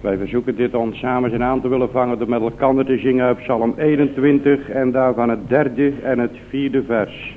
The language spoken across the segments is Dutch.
Wij verzoeken dit ons samen zijn aan te willen vangen door met elkaar te zingen uit Psalm 21 en daarvan het derde en het vierde vers.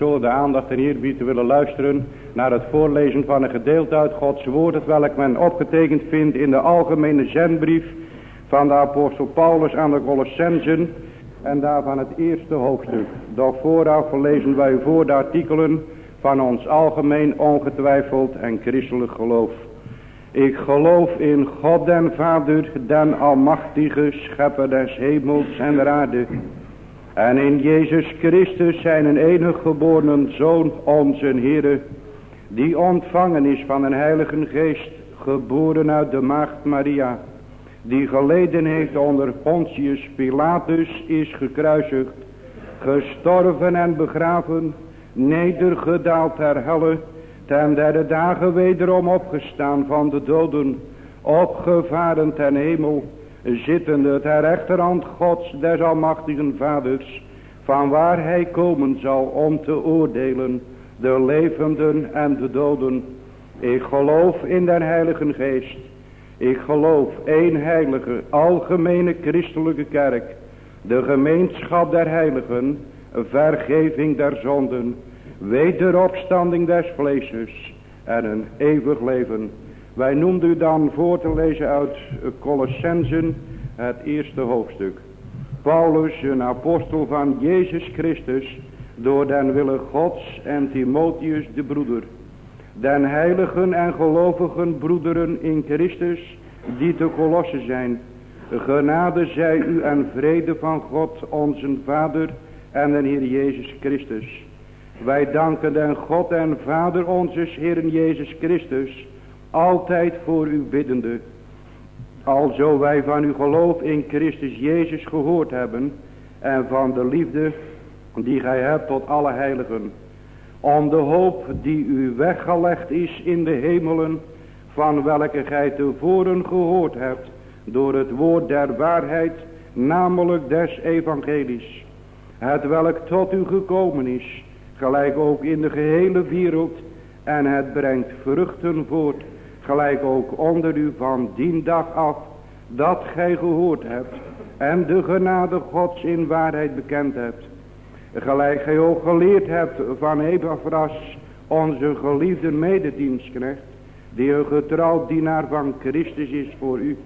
Verschillende aandacht en eerbied te willen luisteren naar het voorlezen van een gedeelte uit Gods woord, het welk men opgetekend vindt in de algemene zendbrief van de apostel Paulus aan de Colossensen en daarvan het eerste hoofdstuk. Doch vooraf lezen wij voor de artikelen van ons algemeen ongetwijfeld en christelijk geloof. Ik geloof in God den Vader, den almachtige schepper des hemels en der aarde en in Jezus Christus zijn een enige geboren Zoon, onze Heere, die ontvangen is van een heilige geest, geboren uit de maagd Maria, die geleden heeft onder Pontius Pilatus, is gekruisigd, gestorven en begraven, nedergedaald ter helle, ten derde dagen wederom opgestaan van de doden, opgevaren ten hemel, zittende ter rechterhand Gods des almachtigen vaders, van waar hij komen zal om te oordelen de levenden en de doden. Ik geloof in den heilige geest. Ik geloof één heilige, algemene christelijke kerk, de gemeenschap der heiligen, vergeving der zonden, wederopstanding des vleeses en een eeuwig leven. Wij noemden u dan voor te lezen uit Colossensen, het eerste hoofdstuk. Paulus, een apostel van Jezus Christus, door den wille Gods en Timotheus de broeder. Den heiligen en gelovigen broederen in Christus, die te Kolossen zijn. Genade zij u en vrede van God, onze Vader en den Heer Jezus Christus. Wij danken den God en Vader onze Heeren Jezus Christus, altijd voor u biddende. Alzo wij van uw geloof in Christus Jezus gehoord hebben en van de liefde die gij hebt tot alle heiligen. Om de hoop die u weggelegd is in de hemelen, van welke gij tevoren gehoord hebt, door het woord der waarheid, namelijk des evangelies. Het welk tot u gekomen is, gelijk ook in de gehele wereld, en het brengt vruchten voort, gelijk ook onder u van die dag af, dat gij gehoord hebt, en de genade gods in waarheid bekend hebt. Gelijk gij ook geleerd hebt van Epaphras, onze geliefde mededienstknecht, die een getrouw dienaar van Christus is voor u,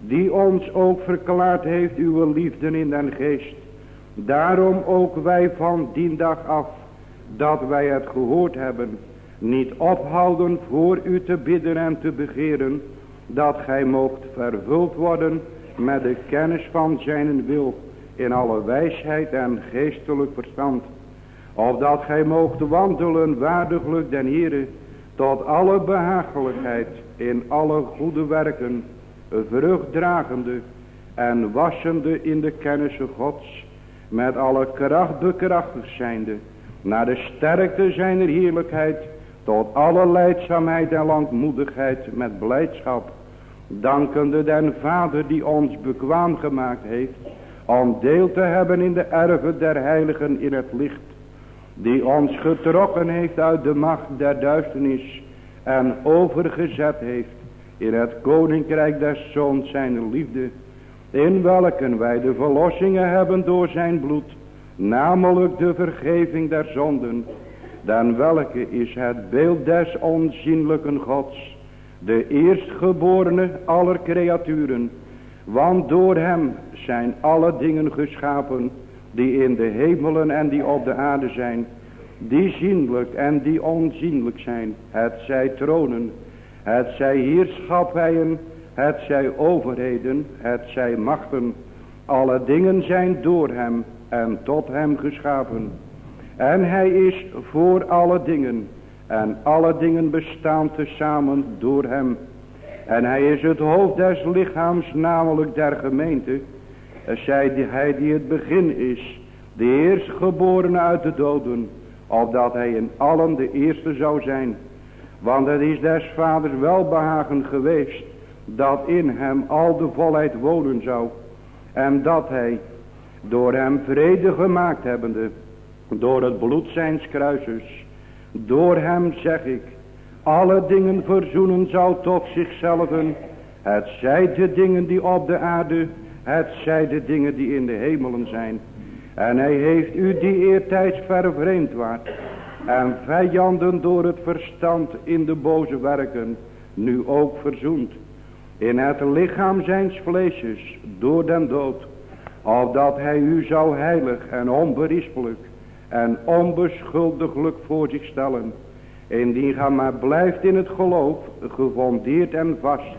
die ons ook verklaard heeft uw liefde in den geest. Daarom ook wij van die dag af, dat wij het gehoord hebben, niet ophouden voor u te bidden en te begeren, dat gij moogt vervuld worden met de kennis van zijn wil, in alle wijsheid en geestelijk verstand, opdat gij moogt wandelen waardiglijk den Heere, tot alle behagelijkheid in alle goede werken, vruchtdragende en wassende in de kennis gods, met alle kracht bekrachtigd zijnde, naar de sterkte zijner heerlijkheid, tot alle leidzaamheid en langmoedigheid met blijdschap, dankende den Vader die ons bekwaam gemaakt heeft, om deel te hebben in de erven der heiligen in het licht, die ons getrokken heeft uit de macht der duisternis en overgezet heeft in het koninkrijk des zoons zijn liefde, in welken wij de verlossingen hebben door zijn bloed, namelijk de vergeving der zonden, dan welke is het beeld des onzienlijke gods, de eerstgeborene aller creaturen, want door hem zijn alle dingen geschapen, die in de hemelen en die op de aarde zijn, die zienlijk en die onzienlijk zijn, het zij tronen, het zij heerschappijen, het zij overheden, het zij machten, alle dingen zijn door hem en tot hem geschapen. En hij is voor alle dingen, en alle dingen bestaan tezamen door hem. En hij is het hoofd des lichaams, namelijk der gemeente. Zij die hij die het begin is, de eerstgeborene uit de doden, opdat hij in allen de eerste zou zijn. Want het is des vaders welbehagen geweest, dat in hem al de volheid wonen zou. En dat hij, door hem vrede gemaakt hebbende, door het bloed zijns kruises, door hem zeg ik, alle dingen verzoenen zou tot zichzelf. Het zij de dingen die op de aarde, het zij de dingen die in de hemelen zijn. En hij heeft u die eertijds vervreemd waard. En vijanden door het verstand in de boze werken, nu ook verzoend. In het lichaam zijns vleesjes, door den dood. Opdat hij u zou heilig en onberispelijk en onbeschuldiglijk voor zich stellen Indien gij maar blijft in het geloof, gefondeerd en vast.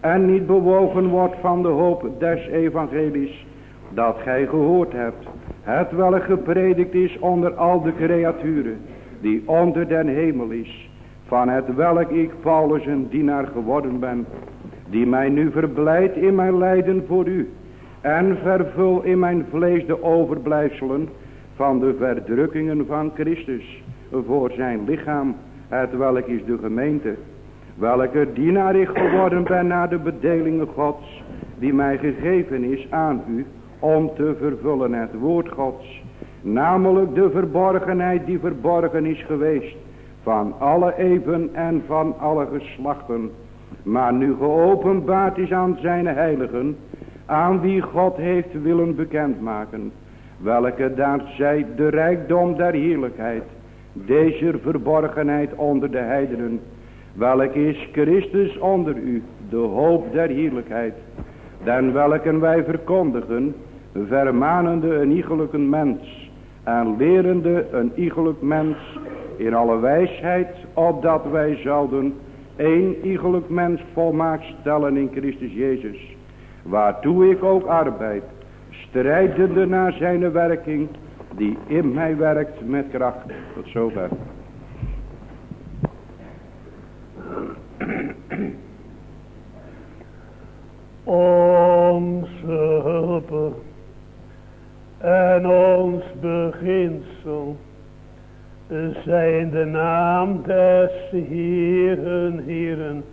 En niet bewogen wordt van de hoop des evangelies, dat gij gehoord hebt. Het welk gepredikt is onder al de creaturen, die onder den hemel is. Van het welk ik Paulus een dienaar geworden ben. Die mij nu verblijdt in mijn lijden voor u. En vervul in mijn vlees de overblijfselen van de verdrukkingen van Christus voor zijn lichaam, het welk is de gemeente, welke dienaar ik geworden ben naar de bedelingen gods, die mij gegeven is aan u, om te vervullen het woord gods, namelijk de verborgenheid die verborgen is geweest, van alle eeuwen en van alle geslachten, maar nu geopenbaard is aan zijn heiligen, aan wie God heeft willen bekendmaken, welke daar zij de rijkdom der heerlijkheid, deze verborgenheid onder de heidenen, welk is Christus onder u, de hoop der heerlijkheid, dan welke wij verkondigen, vermanende een iegelijke mens, en lerende een iegelijk mens in alle wijsheid, opdat wij zouden één iegelijk mens volmaakt stellen in Christus Jezus, waartoe ik ook arbeid, strijdende naar zijn werking, die in mij werkt met kracht. Tot zover. Onze en ons beginsel zijn de naam des Heeren, Heeren,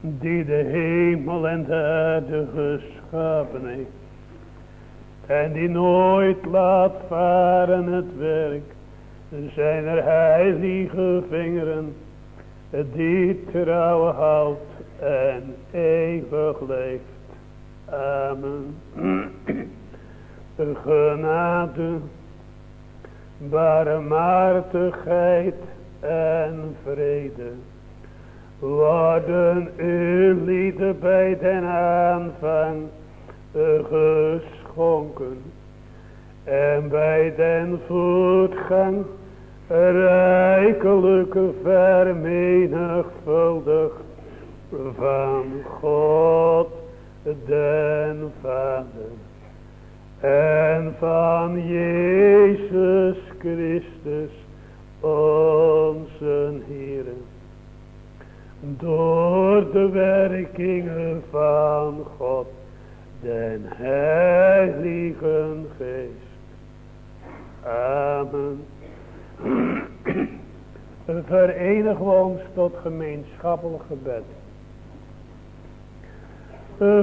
die de hemel en de aarde geschapen heeft. En die nooit laat varen het werk zijn er heilige vingeren die trouw houdt en eeuwig leeft. Amen. Genade barmhartigheid en vrede worden u lieden bij den aanvang en bij den voetgang rijkelijke vermenigvuldig van God den Vader en van Jezus Christus onze Heer. Door de werkingen van God, den Heiligen Geest. Amen. Verenig ons tot gemeenschappelijk gebed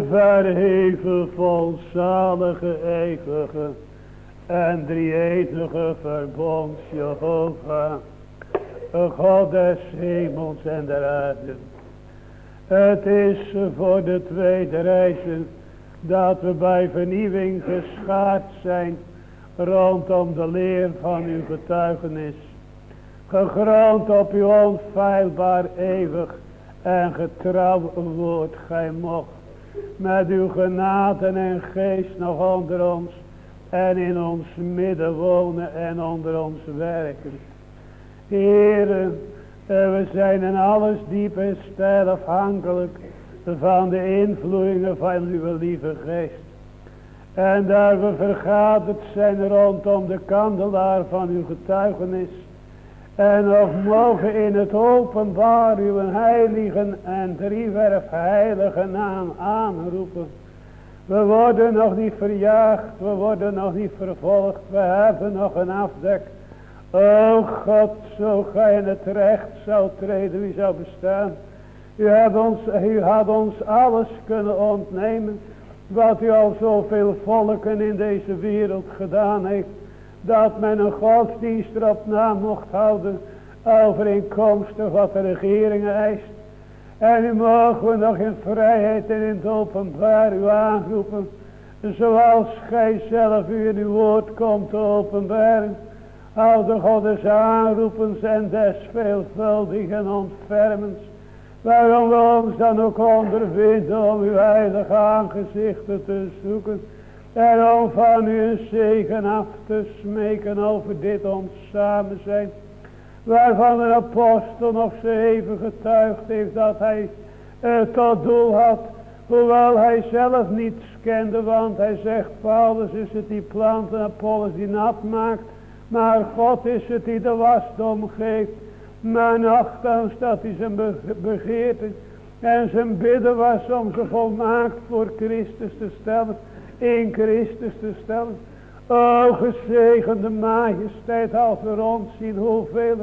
verheven volzalige eeuwige en drie-enige verbond Jehovah, God des hemels en der aarde. Het is voor de tweede reizen dat we bij vernieuwing geschaard zijn rondom de leer van uw getuigenis. Gegrond op uw onfeilbaar eeuwig en getrouw woord gij mocht met uw genade en geest nog onder ons en in ons midden wonen en onder ons werken. Heren, we zijn in alles diep en stijl afhankelijk van de invloedingen van uw lieve geest. En daar we vergaderd zijn rondom de kandelaar van uw getuigenis. En nog mogen in het openbaar uw heilige en driewerf heilige naam aanroepen. We worden nog niet verjaagd, we worden nog niet vervolgd, we hebben nog een afdek. O God, zo gij in het recht zou treden, wie zou bestaan. U u had ons alles kunnen ontnemen, wat u al zoveel volken in deze wereld gedaan heeft dat men een godsdienst erop na mocht houden overeenkomstig wat de regering eist. En nu mogen we nog in vrijheid en in het openbaar u aanroepen, zoals gij zelf u in uw woord komt te openbaren. De godders aanroepens en des veelvuldigen ontfermens, waarom we ons dan ook ondervinden om uw heilige aangezichten te zoeken en om van u een zegen af te smeken over dit ons samen zijn. Waarvan de apostel nog zo even getuigd heeft dat hij het tot doel had. Hoewel hij zelf niets kende. Want hij zegt Paulus is het die plant en Apollos die nat maakt. Maar God is het die de wasdom geeft. Maar nogthans dat hij zijn begeerte en zijn bidden was om ze volmaakt voor Christus te stellen in Christus te stellen. O gezegende majesteit, als we ons zien hoeveel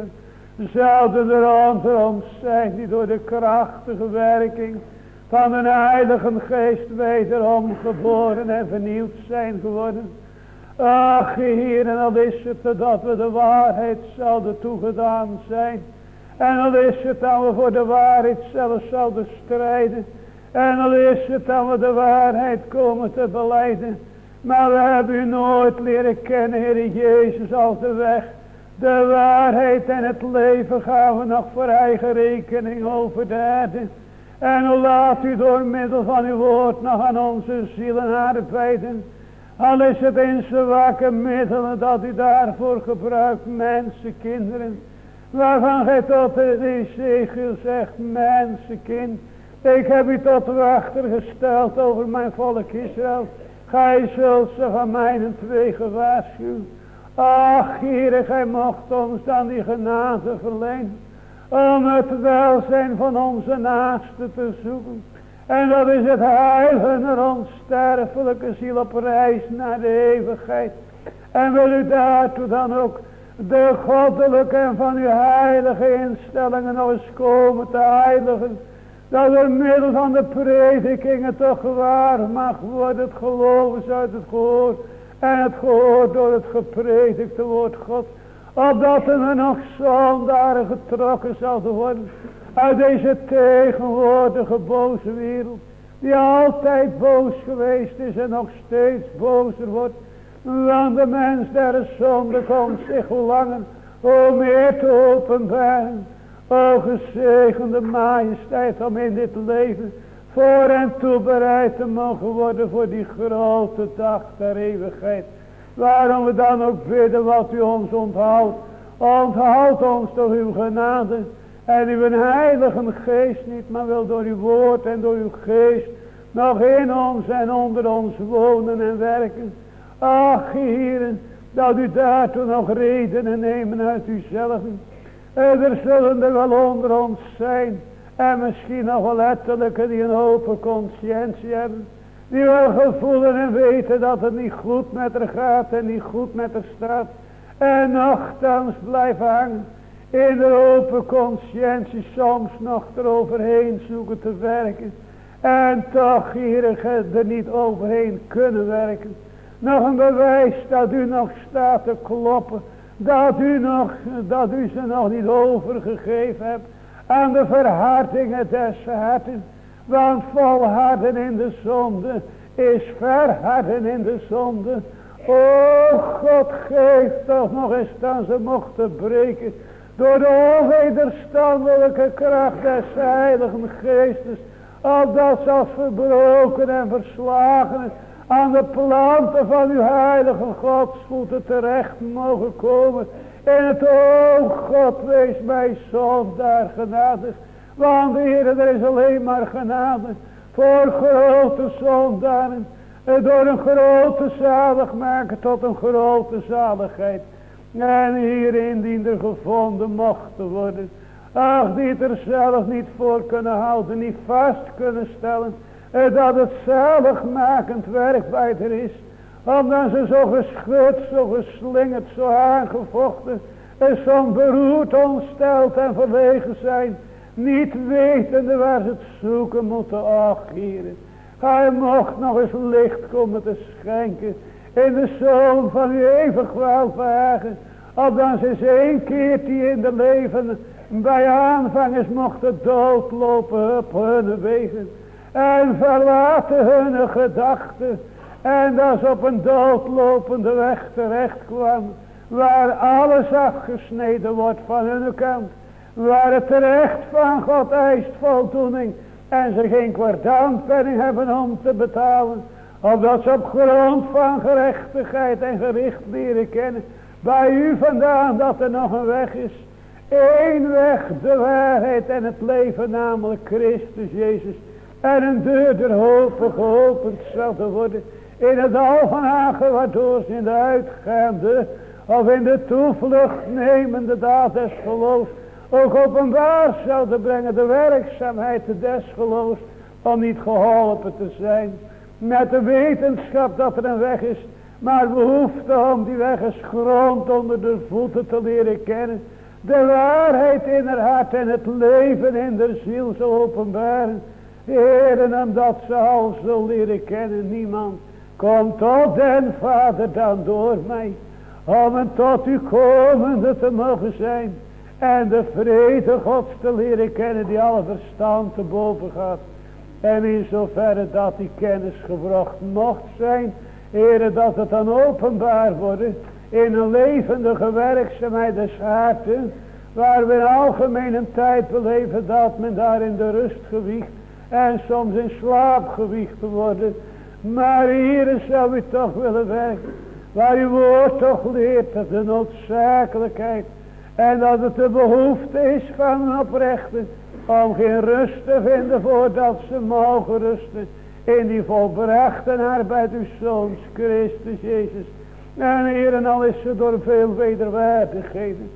zouden er onder ons zijn die door de krachtige werking van een heilige geest wederom geboren en vernieuwd zijn geworden. Ach, Heer, en al is het dat we de waarheid zouden toegedaan zijn. En al is het dat we voor de waarheid zelf zouden strijden. En al is het dat we de waarheid komen te beleiden. Maar we hebben u nooit leren kennen, Heer Jezus, als de weg. De waarheid en het leven gaan we nog voor eigen rekening over de aarde. En laat u door middel van uw woord nog aan onze zielen arbeiden. Al is het in zwakke middelen dat u daarvoor gebruikt, mensen, kinderen. Waarvan gij tot de Ezekiel zegt, mensenkind. Ik heb u tot wachter gesteld over mijn volk Israël. Gij zult ze van mijn twee gewaarschuwen. Ach, Heere, gij mocht ons dan die genade verlenen. Om het welzijn van onze naasten te zoeken. En dat is het heil hunner onsterfelijke ziel op reis naar de eeuwigheid. En wil u daartoe dan ook de goddelijke en van uw heilige instellingen nog eens komen te heiligen. Dat door middel van de predikingen toch waar mag worden het geloof uit het gehoor. En het gehoor door het gepredikte woord God. Opdat er nog zondaren getrokken zal worden. Uit deze tegenwoordige boze wereld. Die altijd boos geweest is en nog steeds bozer wordt. Want de mens der zonde komt zich langer om meer te openbaren. O gezegende majesteit om in dit leven voor en toe bereid te mogen worden voor die grote dag der eeuwigheid. Waarom we dan ook bidden wat u ons onthoudt. Onthoud ons door uw genade en uw heilige geest niet, maar wel door uw woord en door uw geest nog in ons en onder ons wonen en werken. Ach, heren, dat u daartoe nog redenen nemen uit uzelf. Er zullen er wel onder ons zijn. En misschien nog wel letterlijke die een open conscientie hebben. Die wel gevoelen en weten dat het niet goed met haar gaat en niet goed met haar staat. En nogthans blijven hangen. In de open conscientie soms nog eroverheen zoeken te werken. En toch hier er niet overheen kunnen werken. Nog een bewijs dat u nog staat te kloppen. Dat u, nog, dat u ze nog niet overgegeven hebt aan de verhardingen des harten. Want volharden in de zonde is verharden in de zonde. O God, geef toch nog eens dat ze mochten breken. Door de onwederstandelijke kracht des heiligen geestes. Opdat ze als verbroken en verslagen aan de planten van uw heilige godsvoeten terecht mogen komen. In het oog God wees mij zondaar genadig. Want Heer, er is alleen maar genade voor grote zondaren. Door een grote zalig maken tot een grote zaligheid. En hierin dient er gevonden mocht te worden. Ach, die het er zelf niet voor kunnen houden, niet vast kunnen stellen. Dat het zaligmakend werk bij er is. Omdat ze zo geschud, zo geslingerd, zo aangevochten. En zo beroerd, ontsteld en verlegen zijn. Niet wetende waar ze het zoeken moeten. Ach, heren. Hij mocht nog eens licht komen te schenken. In de zoon van uw eeuwig welvagen. Opdat ze eens één keer die in de leven bij aanvangers mochten doodlopen op hun wegen. En verlaten hun gedachten. En dat ze op een doodlopende weg terecht kwam. Waar alles afgesneden wordt van hun kant. Waar het terecht van God eist voldoening. En ze geen kwartaanpenning hebben om te betalen. Omdat ze op grond van gerechtigheid en gericht leren kennen. Bij u vandaan dat er nog een weg is. Eén weg, de waarheid en het leven, namelijk Christus Jezus. En een deur der hopen geopend zal worden. In het al van Hagen, waardoor ze in de uitgaande of in de toevlucht nemende daad des geloofs ook openbaar zouden brengen de werkzaamheid des geloofs om niet geholpen te zijn. Met de wetenschap dat er een weg is, maar behoefte om die weg eens grond onder de voeten te leren kennen. De waarheid in haar hart en het leven in de ziel zo openbaren. Heren, omdat ze al zo leren kennen, niemand komt tot den Vader dan door mij. Om een tot u komende te mogen zijn. En de vrede gods te leren kennen die alle verstand te boven gaat. En in zoverre dat die kennis gebracht mocht zijn. Heren, dat het dan openbaar wordt in een levendige werkzaamheid des harten. Waar we in algemene tijd beleven dat men daar in de rust gewicht en soms in slaap gewicht worden. Maar hier zou u toch willen werken. Waar uw woord toch leert dat de noodzakelijkheid. En dat het de behoefte is van een oprechte. Om geen rust te vinden voordat ze mogen rusten. In die volbrachte arbeid uw zoons Christus Jezus. En hier en al is ze door veel wederwaardigheden.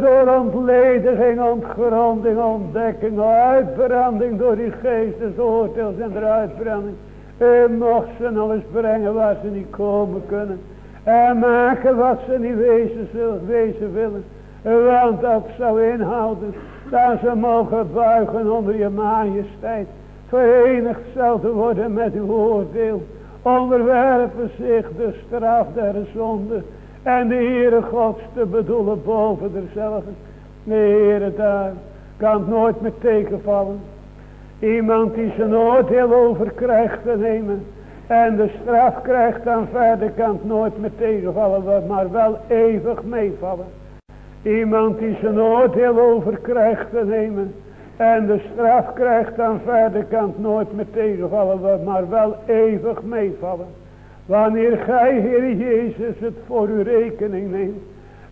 Door ontlediging, ontgronding, ontdekking, uitbranding door die geestesoordeels en de uitbranding. En mocht ze nog eens brengen waar ze niet komen kunnen. En maken wat ze niet wezen, wezen willen. Want dat zou inhouden dat ze mogen buigen onder je majesteit. Verenigd zouden worden met uw oordeel. Onderwerpen zich de straf der zonde. En de Heere Gods te bedoelen boven derzelfde. De Heere daar kan het nooit meer tegenvallen. Iemand die zijn oordeel over krijgt te nemen. En de straf krijgt dan verder kan het nooit meer tegenvallen. Maar wel eeuwig meevallen. Iemand die zijn oordeel over krijgt te nemen. En de straf krijgt dan verder kan het nooit meer tegenvallen. Maar wel eeuwig meevallen. Wanneer gij Heer Jezus het voor uw rekening neemt.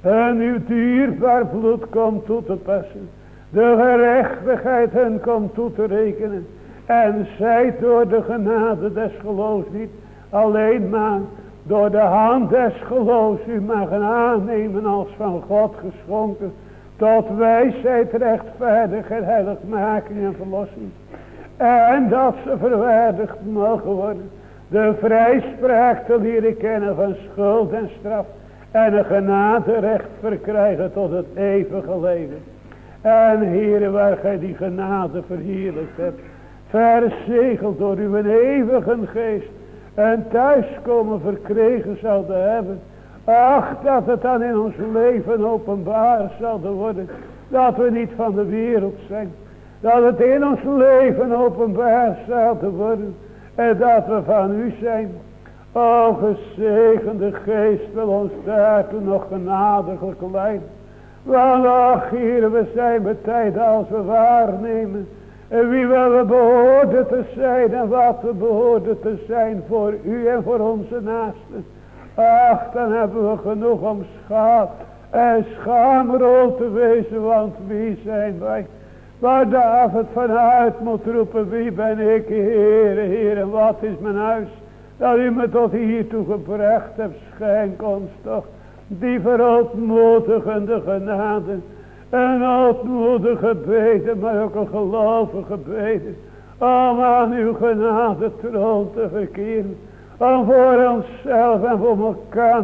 En uw dierbaar bloed komt toe te passen. De gerechtigheid hen komt toe te rekenen. En zij door de genade des geloofs niet alleen maar door de hand des geloofs u mag aannemen als van God geschonken. Tot wijsheid, rechtvaardigheid, heiligmaking en verlossing. En dat ze verwaardigd mogen worden. De vrijspraak te leren kennen van schuld en straf. En een genaderecht verkrijgen tot het eeuwige leven. En heren waar gij die genade verheerlijkt hebt. Verzegeld door uw eeuwige geest en thuiskomen verkregen zouden hebben. Ach, dat het dan in ons leven openbaar zouden worden. Dat we niet van de wereld zijn. Dat het in ons leven openbaar zouden worden. En dat we van u zijn. O gezegende geest wil ons daartoe nog genadiglijk leiden. Want ach hier, we zijn bij tijd als we waarnemen en wie we behoorden te zijn en wat we behoorden te zijn voor u en voor onze naasten. Ach, dan hebben we genoeg om schaam en schaamrol te wezen, want wie zijn wij? Waar David vanuit moet roepen, wie ben ik, Heere, Heer, en wat is mijn huis? Dat u me tot hiertoe gebracht hebt, schenk ons toch die verootmoedigende genade en ootmoedige gebeden, maar ook een gelovige gebeden. Om aan uw genade troon te verkeren. Om voor onszelf en voor elkaar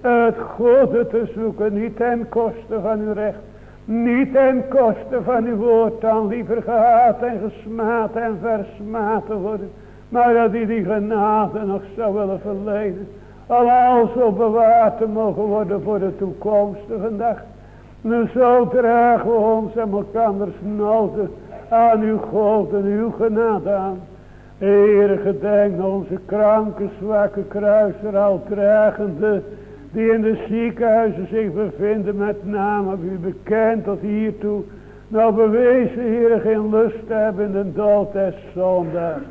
het goede te zoeken. Niet ten koste van uw recht. Niet ten koste van uw woord dan liever gehaat en gesmaad en versmaad te worden. Maar dat u die genade nog zou willen verleden. Om zo bewaard te mogen worden voor de toekomstige dag. Nu zo dragen we ons en elkanders noden aan uw God en uw genade aan. Heere, gedenk onze kranke, zwakke kruiser, al dragende, die in de ziekenhuizen zich bevinden, met name u bekend tot hiertoe. Nou bewezen, Heere, geen lust hebben in de dood des zondags.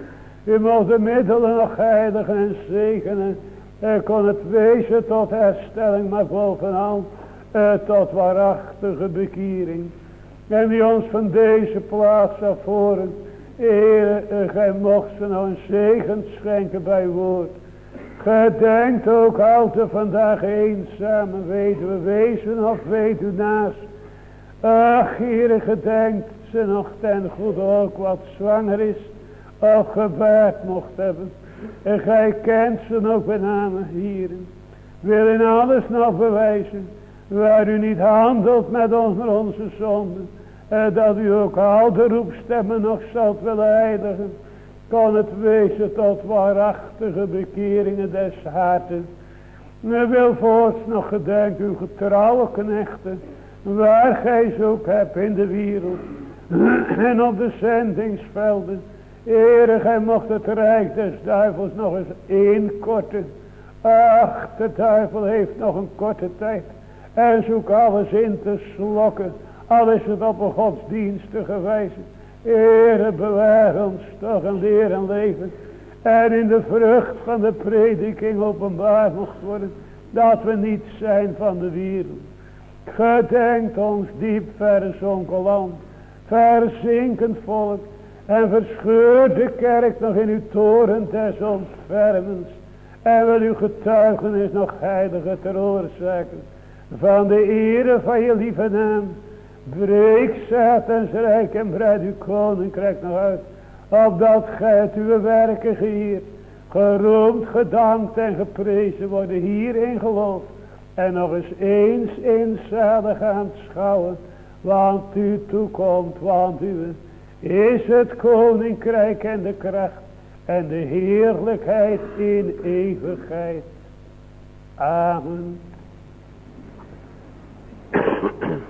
U moet de middelen nog heiligen en zegenen. Er kon het wezen tot herstelling, maar bovenal tot waarachtige bekering. En die ons van deze plaats afvoeren. Heer, gij mocht ze nou een zegen schenken bij woord. Gedenkt ook altijd vandaag eenzaam, weten we wezen of u naast. Ach, Heer, gedenkt ze nog ten goede ook wat zwanger is of gebaard mocht hebben. En gij kent ze ook bij name, Heeren. Wil in alles nog bewijzen Waar u niet handelt met onder onze zonden. En dat u ook al de roepstemmen nog zult willen heiligen. Kan het wezen tot waarachtige bekeringen des harten. En wil voorts nog gedenken uw getrouwe knechten. Waar gij ze ook hebt in de wereld. En op de zendingsvelden. Ere, gij mocht het rijk des duivels nog eens inkorten. Ach, de duivel heeft nog een korte tijd. En zoek alles in te slokken. Al is het op een godsdienstige wijze. Ere bewaar ons toch een leer en leven. En in de vrucht van de prediking openbaar mocht worden. Dat we niet zijn van de wereld. Gedenkt ons diep verzonken land. Verzinkend volk. En verscheur de kerk nog in uw toren des ontfermens. En wil uw getuigenis nog heilige ter oorzaken van de ere van je lieve naam. Breek Satans rijk en breid uw koninkrijk nog uit. Opdat gij het uw werken geheerd. geroemd, gedankt en geprezen worden hier in geloof. En nog eens eens in gaan schouwen. Want u toekomt, want u is het koninkrijk en de kracht en de heerlijkheid in eeuwigheid. Amen.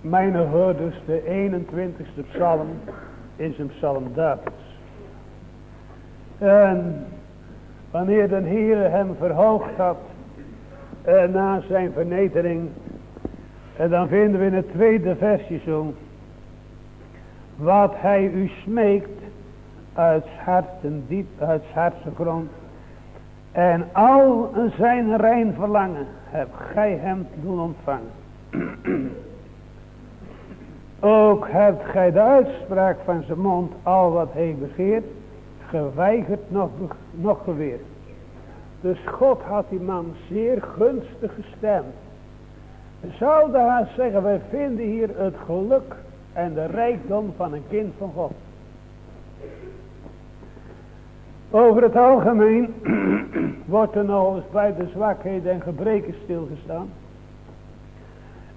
Mijn hoorders, de 21ste psalm is een psalm Davids. En wanneer de Heer hem verhoogd had uh, na zijn vernedering. En dan vinden we in het tweede versje zo. Wat hij u smeekt uit harten diep, uit hartse grond. En al zijn rein verlangen heb gij hem doen ontvangen. Ook hebt gij de uitspraak van zijn mond al wat hij begeert, geweigerd nog, nog geweerd. Dus God had die man zeer gunstig gestemd. Zou haast zeggen, wij vinden hier het geluk en de rijkdom van een kind van God. Over het algemeen wordt er nog eens bij de zwakheden en gebreken stilgestaan.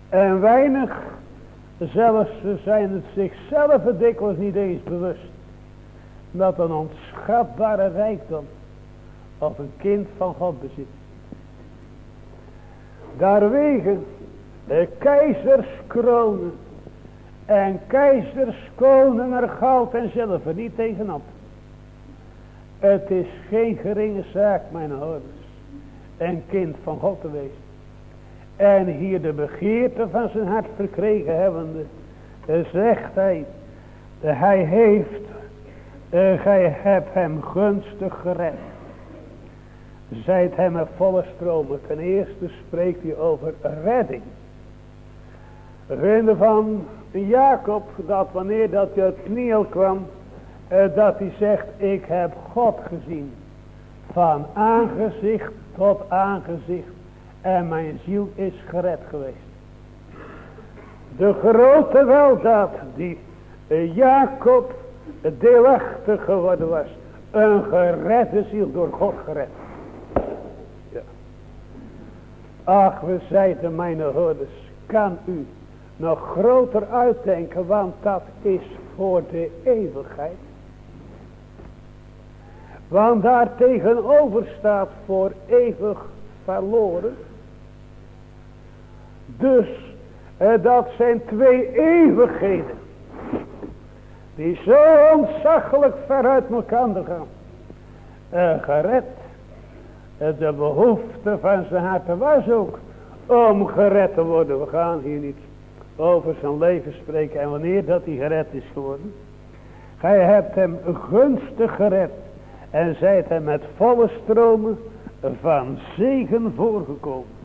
En weinig, zelfs zijn het zichzelf dikwijls niet eens bewust. Dat een onschatbare rijkdom of een kind van God bezit. Daarwege de keizerskronen en keizerskonen er goud en zilver niet tegenop. Het is geen geringe zaak, mijn ouders, een kind van God te wezen. En hier de begeerte van zijn hart verkregen hebbende, zegt hij, hij heeft, uh, gij hebt hem gunstig gered zijt hem een volle stromen. Ten eerste spreekt hij over redding. We vinden van Jacob dat wanneer dat hij kniel kwam, eh, dat hij zegt, ik heb God gezien. Van aangezicht tot aangezicht. En mijn ziel is gered geweest. De grote weldaad die eh, Jacob deelachtig geworden was. Een geredde ziel door God gered. Ach, we zeiden mijn hoorders, kan u nog groter uitdenken, want dat is voor de eeuwigheid. Want daar tegenover staat voor eeuwig verloren. Dus eh, dat zijn twee eeuwigheden. Die zo ontzaglijk ver uit elkaar gaan. Uh, gered de behoefte van zijn hart was ook om gered te worden. We gaan hier niet over zijn leven spreken en wanneer dat hij gered is geworden. Gij hebt hem gunstig gered en zijt hem met volle stromen van zegen voorgekomen.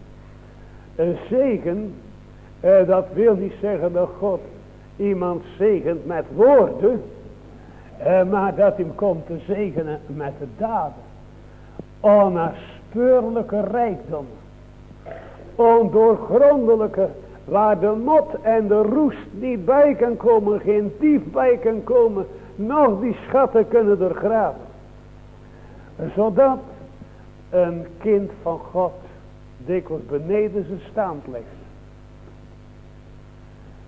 Een zegen, eh, dat wil niet zeggen dat God iemand zegent met woorden, eh, maar dat hij komt te zegenen met de daden onnaspeurlijke rijkdom. Ondoorgrondelijke, waar de mot en de roest niet bij kan komen, geen dief bij kan komen, nog die schatten kunnen doorgraven. Zodat een kind van God dikwijls beneden zijn stand ligt.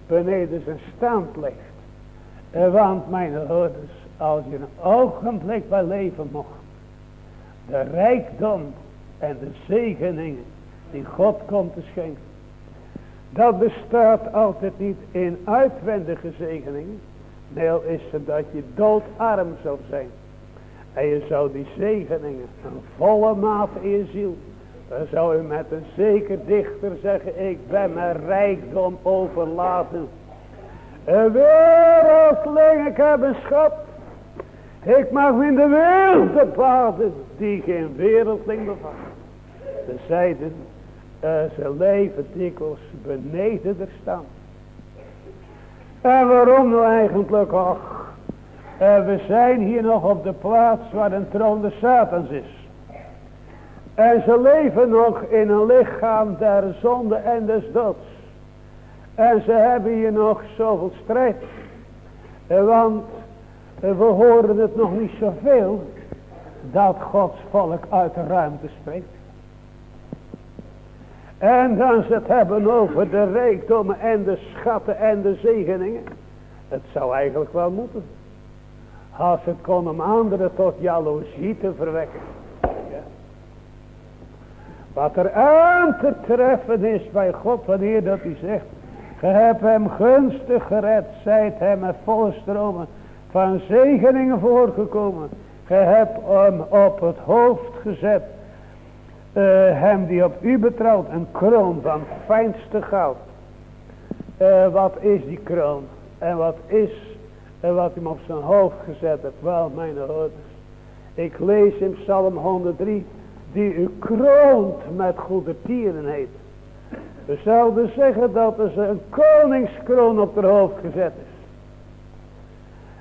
Beneden zijn stand ligt. Want mijn ouders, als je een ogenblik bij leven mocht, de rijkdom en de zegeningen die God komt te schenken. Dat bestaat altijd niet in uitwendige zegeningen. Nee, is het dat je doodarm zou zijn. En je zou die zegeningen een volle maat in je ziel. Dan zou je met een zeker dichter zeggen, ik ben mijn rijkdom overlaten. Een wereldling, ik heb een schat ik mag in de wereld baden die geen wereldling bevat. Ze zeiden, uh, ze leven dikwijls beneden de stand. En waarom nou eigenlijk och? Uh, we zijn hier nog op de plaats waar een troon de Satans is. En ze leven nog in een lichaam der zonde en des doods. En ze hebben hier nog zoveel strijd. Want we horen het nog niet zoveel. Dat Gods volk uit de ruimte spreekt. En dan ze het hebben over de rijkdommen en de schatten en de zegeningen. Het zou eigenlijk wel moeten. Als het kon om anderen tot jaloezie te verwekken. Wat er aan te treffen is bij God wanneer dat hij zegt. Ge hebt hem gunstig gered. Zijt hem met volle stromen van zegeningen voorgekomen. Ge hebt hem op het hoofd gezet. Uh, hem die op u betrouwt. Een kroon van fijnste goud. Uh, wat is die kroon? En wat is wat hem op zijn hoofd gezet heeft? Wel mijn hoorders. Ik lees in Psalm 103 die u kroont met goede tieren heet. We zouden zeggen dat er een koningskroon op haar hoofd gezet is.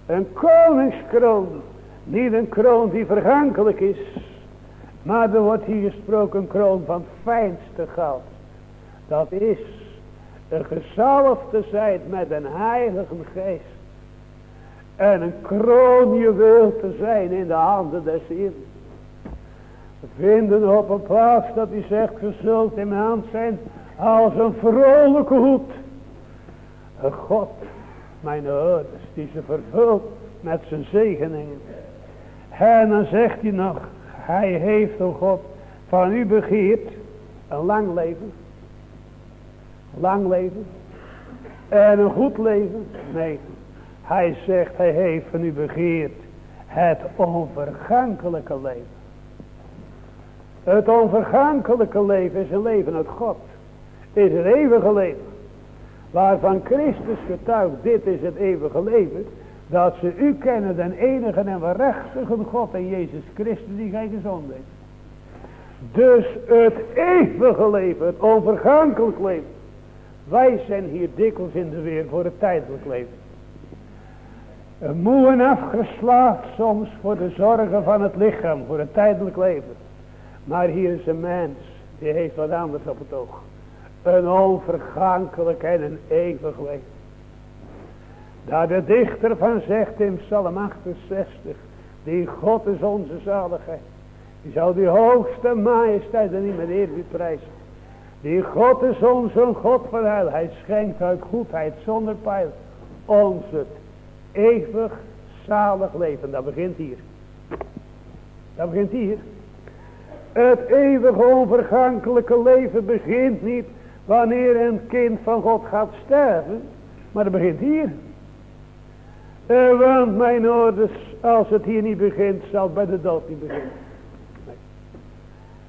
Een koningskroon. Niet een kroon die vergankelijk is. Maar er wordt hier gesproken een kroon van fijnste goud. Dat is een gezalfde zijn met een heilige geest. En een kroon je wil te zijn in de handen des Heeren vinden op een plaats dat hij zegt, ge zult in mijn hand zijn als een vrolijke hoed. Een God, mijn ouders, die ze vervult met zijn zegeningen. En dan zegt hij nog, hij heeft, o God, van u begeerd een lang leven. Lang leven. En een goed leven. Nee, hij zegt, hij heeft van u begeerd het onvergankelijke leven. Het onvergankelijke leven is een leven uit God. Is het eeuwige leven. Waarvan Christus getuigt, dit is het eeuwige leven. Dat ze u kennen, den enige en waarachtige God en Jezus Christus die gij gezond heeft. Dus het eeuwige leven, het onvergankelijk leven. Wij zijn hier dikwijls in de weer voor het tijdelijk leven. Moe en afgeslaafd soms voor de zorgen van het lichaam, voor het tijdelijk leven. Maar hier is een mens, die heeft wat anders op het oog. Een onvergankelijk en een eeuwig leven. Daar de dichter van zegt in Psalm 68. Die God is onze zaligheid. Die zal die hoogste majesteit en niet met eerbied prijzen. Die God is onze God van heil. Hij schenkt uit goedheid zonder pijl. Ons het eeuwig zalig leven. Dat begint hier. Dat begint hier. Het eeuwige onvergankelijke leven begint niet wanneer een kind van God gaat sterven. Maar het begint hier. Uh, want mijn ouders, als het hier niet begint, zal bij de dood niet beginnen. Nee.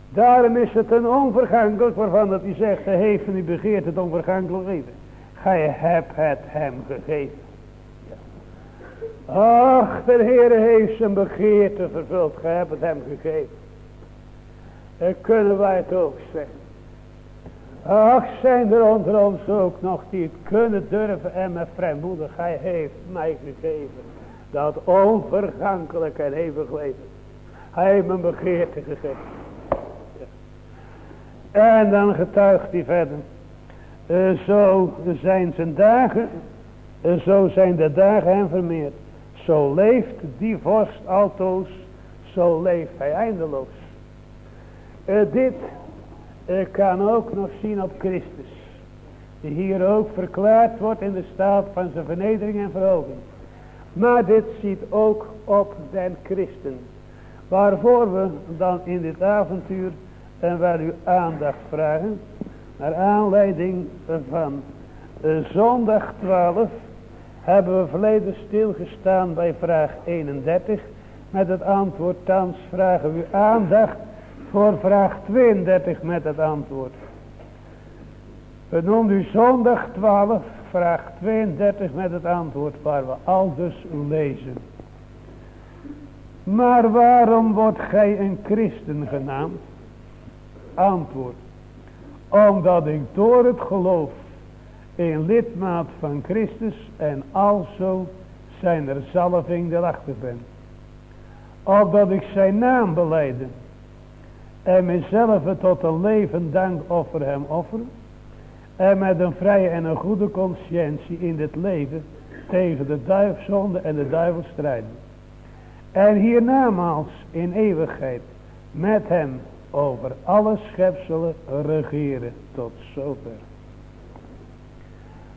Daarom is het een onvergankelijk waarvan dat hij zegt, hij heeft niet begeerd het onvergankelijk leven. Gij hebt het hem gegeven. Ach, de Heer heeft zijn begeerte vervuld. Gij hebt het hem gegeven. En kunnen wij het ook zeggen. Ach, zijn er onder ons ook nog die het kunnen durven en met vrijmoedigheid heeft mij gegeven. Dat onvergankelijk en eeuwig leven. Hij heeft me begeerte gegeven. En dan getuigt hij verder. Uh, zo zijn zijn dagen, uh, zo zijn de dagen hem vermeerd. Zo leeft die vorst altoos, zo leeft hij eindeloos. Uh, dit uh, kan ook nog zien op Christus. Die hier ook verklaard wordt in de staat van zijn vernedering en verhoging. Maar dit ziet ook op den christen. Waarvoor we dan in dit avontuur en wel uw aandacht vragen. Naar aanleiding van uh, zondag 12 hebben we verleden stilgestaan bij vraag 31. Met het antwoord thans vragen we uw aandacht voor vraag 32 met het antwoord. We noemen u zondag 12, vraag 32 met het antwoord waar we al dus lezen. Maar waarom wordt gij een christen genaamd? Antwoord. Omdat ik door het geloof een lidmaat van Christus en alzo zijn er zalving erachter ben. Opdat ik zijn naam beleiden En mezelf tot een leven dankoffer hem offeren. En met een vrije en een goede conscientie in dit leven tegen de duifzonde en de duivel strijden. En hiernamaals in eeuwigheid met hem over alle schepselen regeren tot zover.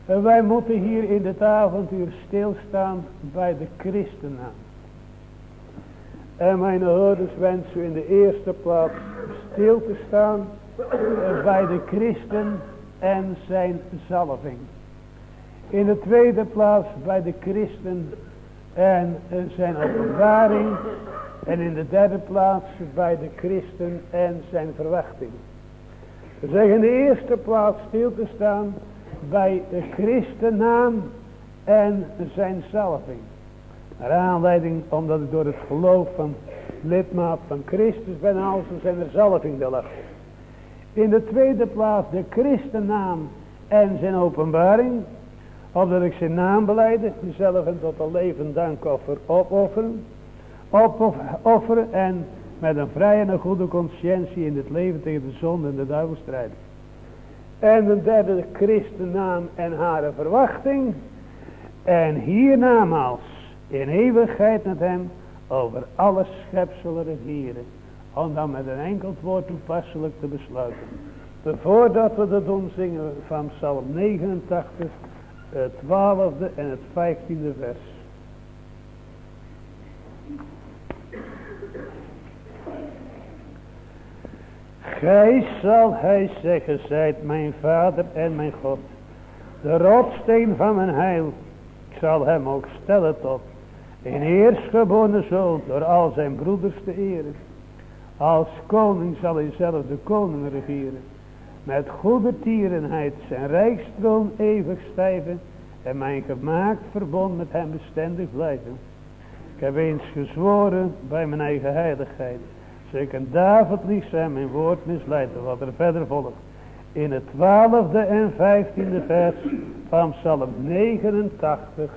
En wij moeten hier in dit avontuur stilstaan bij de christennaam. En mijn hoorders wensen in de eerste plaats stil te staan bij de christen en zijn zalving. In de tweede plaats bij de christen en zijn openbaring. En in de derde plaats bij de christen en zijn verwachting. We zeggen in de eerste plaats stil te staan bij de christennaam en zijn salving. Naar aanleiding omdat ik door het geloof van lidmaat van Christus ben als zijn er zalving wil In de tweede plaats de christennaam en zijn openbaring. Opdat ik zijn naam beleide, mezelf en tot een leven dankoffer opofferen. Opofferen en met een vrije en goede conscientie in het leven tegen de zonde en de duivel strijden. En de derde de christennaam en haar verwachting. En hiernamaals in eeuwigheid met hem over alle schepselen regeren. Om dan met een enkel woord toepasselijk te besluiten. Voordat we dat doen zingen van Psalm 89, het 12e en het 15e vers. Gij zal hij zeggen, zijt mijn vader en mijn God. De rotsteen van mijn heil. Ik zal hem ook stellen tot een eerstgeboren zoon door al zijn broeders te eren. Als koning zal hij zelf de koning regeren. Met goede tierenheid zijn rijkstroon eeuwig stijven. En mijn gemaakt verbond met hem bestendig blijven. Ik heb eens gezworen bij mijn eigen heiligheid Zeker David liet zijn mijn woord misleiden. Wat er verder volgt. In het twaalfde en vijftiende vers van Psalm 89.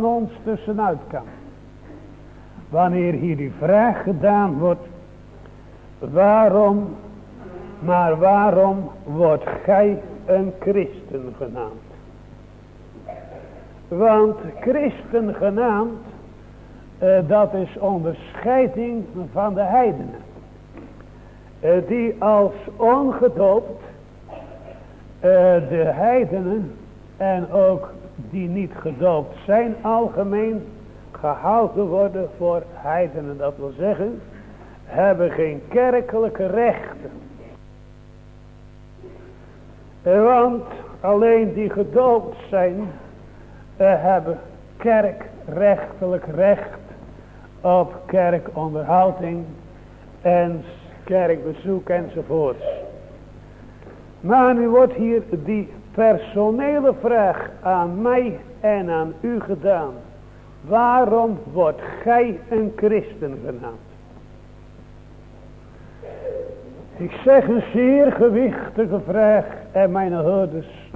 Van ons tussenuit kan. Wanneer hier die vraag gedaan wordt. Waarom, maar waarom wordt gij een christen genaamd? Want christen genaamd, uh, dat is onderscheiding van de heidenen. Uh, die als ongedoopt uh, de heidenen en ook die niet gedoopt zijn algemeen gehouden worden voor heidenen. Dat wil zeggen, hebben geen kerkelijke rechten. Want alleen die gedoopt zijn, hebben kerkrechtelijk recht op kerkonderhouding en kerkbezoek enzovoorts. Maar nu wordt hier die personele vraag aan mij en aan u gedaan. Waarom wordt gij een christen genaamd? Ik zeg een zeer gewichtige vraag en mijn houders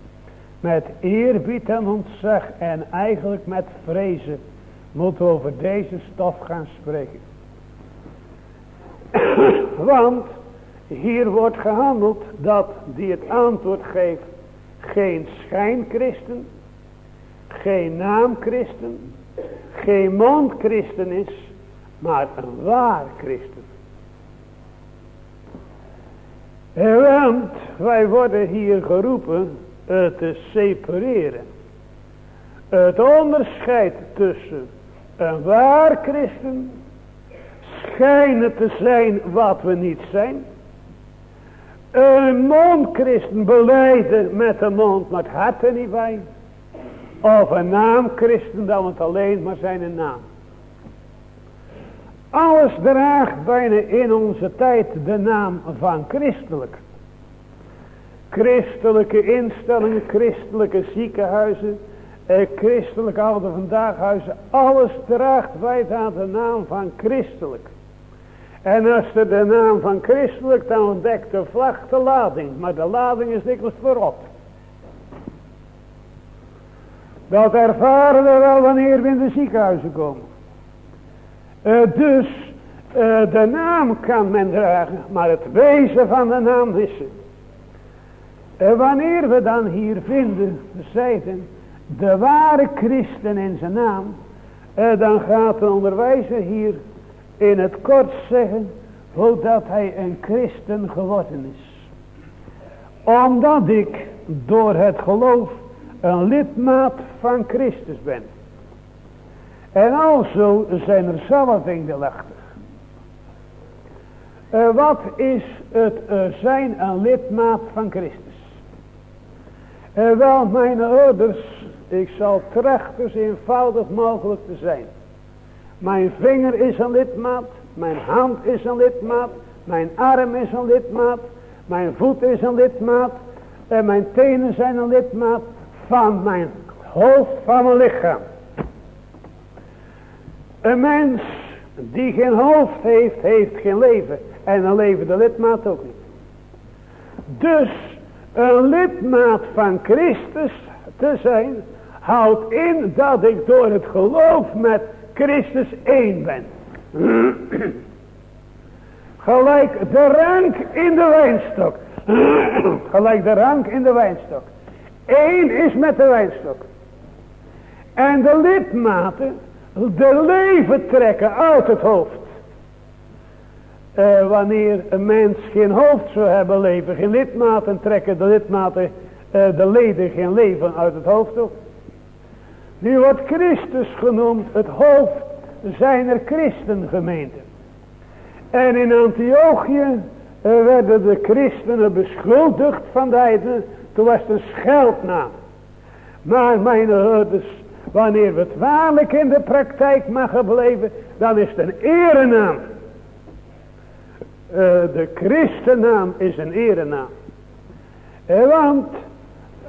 met eerbied en ontzag en eigenlijk met vrezen moeten we over deze stof gaan spreken. Want hier wordt gehandeld dat die het antwoord geeft geen schijnchristen, geen naamchristen, geen mondchristen is, maar een waar christen. Want wij worden hier geroepen te separeren. Het onderscheid tussen een waar christen schijnen te zijn wat we niet zijn. Een mondchristen beleiden met de mond, maar het hart er niet bij. Of een naamchristen dan het alleen maar zijn naam. Alles draagt bijna in onze tijd de naam van christelijk. Christelijke instellingen, christelijke ziekenhuizen, eh, christelijke oude vandaaghuizen. Alles draagt wij aan de naam van christelijk. En als er de naam van christelijk, dan ontdekt de vlag de lading. Maar de lading is dikwijls verrot. Dat ervaren we wel wanneer we in de ziekenhuizen komen. Uh, dus uh, de naam kan men dragen, maar het wezen van de naam missen. Uh, wanneer we dan hier vinden, zeiden, de ware christen in zijn naam, dan gaat de onderwijzer hier in het kort zeggen, hoe dat hij een christen geworden is. Omdat ik door het geloof een lidmaat van Christus ben. En alzo zijn er salvingen achter. Uh, wat is het uh, zijn een lidmaat van Christus? Uh, wel, mijn ouders, ik zal trachten eenvoudig mogelijk te zijn. Mijn vinger is een lidmaat, mijn hand is een lidmaat, mijn arm is een lidmaat, mijn voet is een lidmaat en mijn tenen zijn een lidmaat van mijn hoofd van mijn lichaam. Een mens die geen hoofd heeft, heeft geen leven. En een levende lidmaat ook niet. Dus een lidmaat van Christus te zijn, houdt in dat ik door het geloof met Christus één ben. Gelijk de rank in de wijnstok. Gelijk de rank in de wijnstok. Eén is met de wijnstok. En de lidmaten de leven trekken uit het hoofd. Uh, wanneer een mens geen hoofd zou hebben leven, geen lidmaten trekken de lidmaten, uh, de leden geen leven uit het hoofd. Nu wordt Christus genoemd het hoofd zijn er christengemeenten. En in Antiochië uh, werden de christenen beschuldigd van heiden. Toen was het een scheldnaam. Maar mijn ouders, Wanneer we het waarlijk in de praktijk mag beleven, dan is het een erenaam. Uh, de christennaam is een erenaam. Uh, want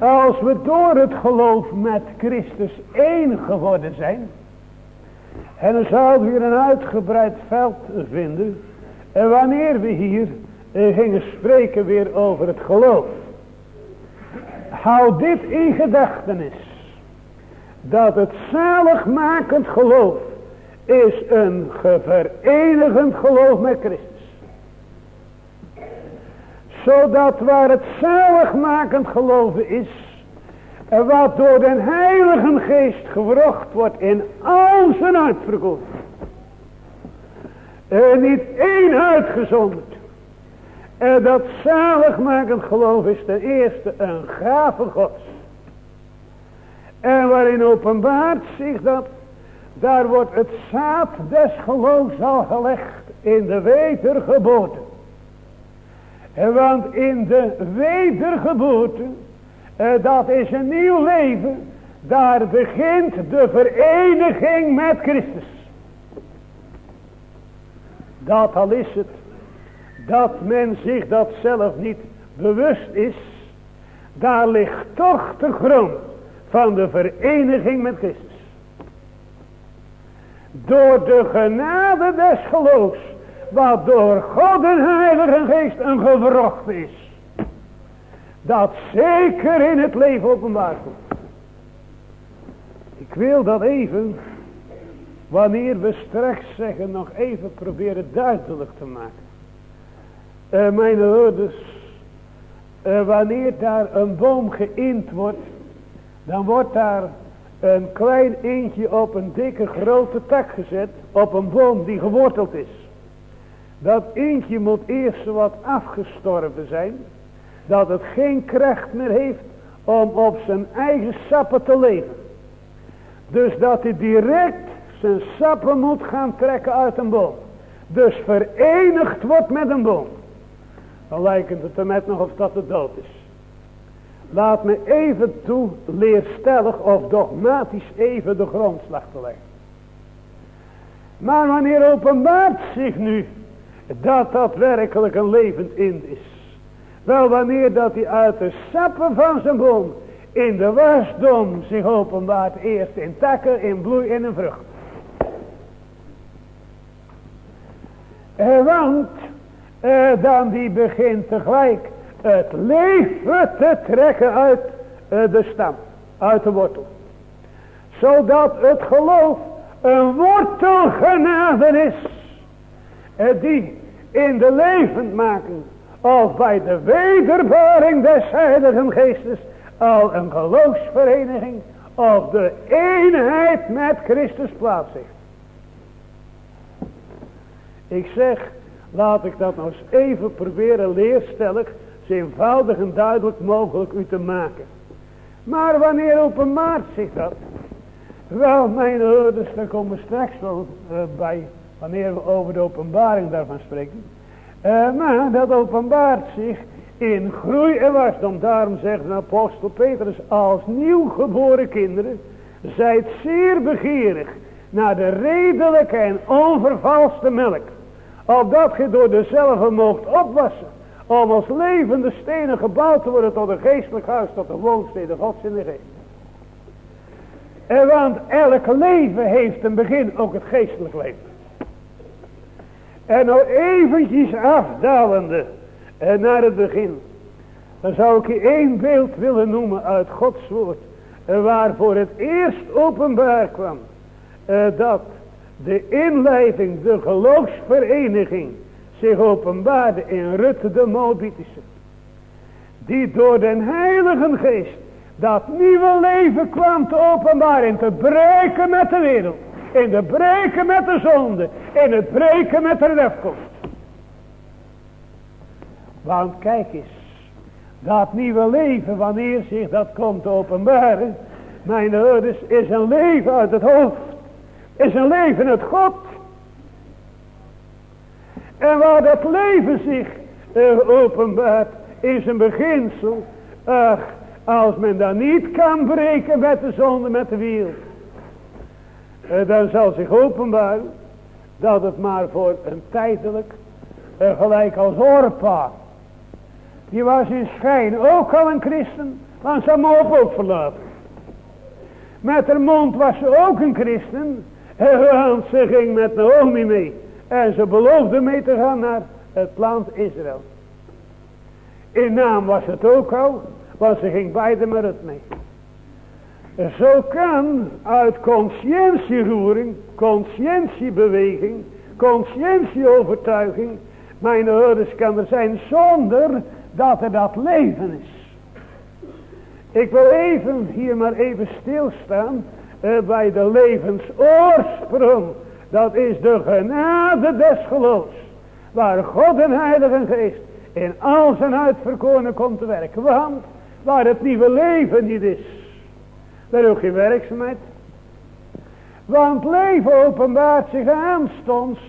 als we door het geloof met Christus één geworden zijn. En dan zouden we hier een uitgebreid veld vinden. En wanneer we hier gingen spreken weer over het geloof. Hou dit in gedachtenis. Dat het zaligmakend geloof is een verenigend geloof met Christus. Zodat waar het zaligmakend geloven is. En wat door de heilige geest gewrocht wordt in al zijn uitverkoop. En niet één uitgezonderd. En dat zaligmakend geloof is ten eerste een gave gods. En waarin openbaart zich dat, daar wordt het zaad des geloofs al gelegd in de wedergeboorte. En want in de wedergeboorte, eh, dat is een nieuw leven, daar begint de vereniging met Christus. Dat al is het dat men zich dat zelf niet bewust is, daar ligt toch de grond van de vereniging met Christus. Door de genade des geloofs, wat door God en Heilige Geest een gewrocht is. Dat zeker in het leven openbaar komt. Ik wil dat even, wanneer we straks zeggen, nog even proberen duidelijk te maken. Uh, mijn hoorders, uh, wanneer daar een boom geïnd wordt, dan wordt daar een klein eentje op een dikke grote tak gezet, op een boom die geworteld is. Dat eentje moet eerst wat afgestorven zijn, dat het geen kracht meer heeft om op zijn eigen sappen te leven. Dus dat hij direct zijn sappen moet gaan trekken uit een boom. Dus verenigd wordt met een boom. Dan lijkt het er met nog of dat de dood is. Laat me even toe leerstellig of dogmatisch even de grondslag te leggen. Maar wanneer openbaart zich nu dat dat werkelijk een levend ind is. Wel wanneer dat hij uit de sappen van zijn boom in de wasdom zich openbaart. Eerst in takken, in bloei en in vrucht. Want eh, dan die begint tegelijk het leven te trekken uit eh, de stam, uit de wortel. Zodat het geloof een wortelgenade is. Eh, die in de levend maken, of bij de wederbaring des heiligen geestes, al een geloofsvereniging, of de eenheid met Christus plaats heeft. Ik zeg, Laat ik dat nog eens even proberen leerstellig, zo eenvoudig en duidelijk mogelijk u te maken. Maar wanneer openbaart zich dat? Wel, mijn ouders, daar komen straks wel uh, bij, wanneer we over de openbaring daarvan spreken. Uh, maar dat openbaart zich in groei en wasdom. Daarom zegt de apostel Petrus, als nieuwgeboren kinderen, zijt zeer begeerig naar de redelijke en onvervalste melk Opdat je door dezelfde moogt opwassen. Om als levende stenen gebouwd te worden tot een geestelijk huis. Tot een woonstede gods in de geest. En want elk leven heeft een begin. Ook het geestelijk leven. En nou eventjes afdalende. En naar het begin. Dan zou ik je één beeld willen noemen uit Gods woord. Waarvoor het eerst openbaar kwam. Dat de inleiding, de geloofsvereniging zich openbaarde in Rutte de Moabitische. Die door den heilige geest dat nieuwe leven kwam te openbaren. Te breken met de wereld. In te breken met de zonde. In het breken met de refkomst. Want kijk eens. Dat nieuwe leven wanneer zich dat komt openbaren. Mijn ouders is een leven uit het hoofd is een leven uit God. En waar dat leven zich uh, openbaart is een beginsel. Ach, als men dat niet kan breken met de zonde, met de wereld. Uh, dan zal zich openbaren dat het maar voor een tijdelijk, uh, gelijk als Orpa. Die was in schijn ook al een christen, want ze hem ook verlaten. Met haar mond was ze ook een christen, want ze ging met Naomi mee. En ze beloofden mee te gaan naar het land Israël. In naam was het ook al, want ze ging beide met het mee. Zo kan uit conscientieroering, conscientiebeweging, conscientieovertuiging, mijn ouders kan er zijn zonder dat er dat leven is. Ik wil even hier maar even stilstaan uh, bij de levensoorsprong. Dat is de genade des geloofs. Waar God en Heilige Geest in al zijn uitverkoren komt te werken. Want waar het nieuwe leven niet is. Daar ook geen werkzaamheid. Want leven openbaart zich aanstonds.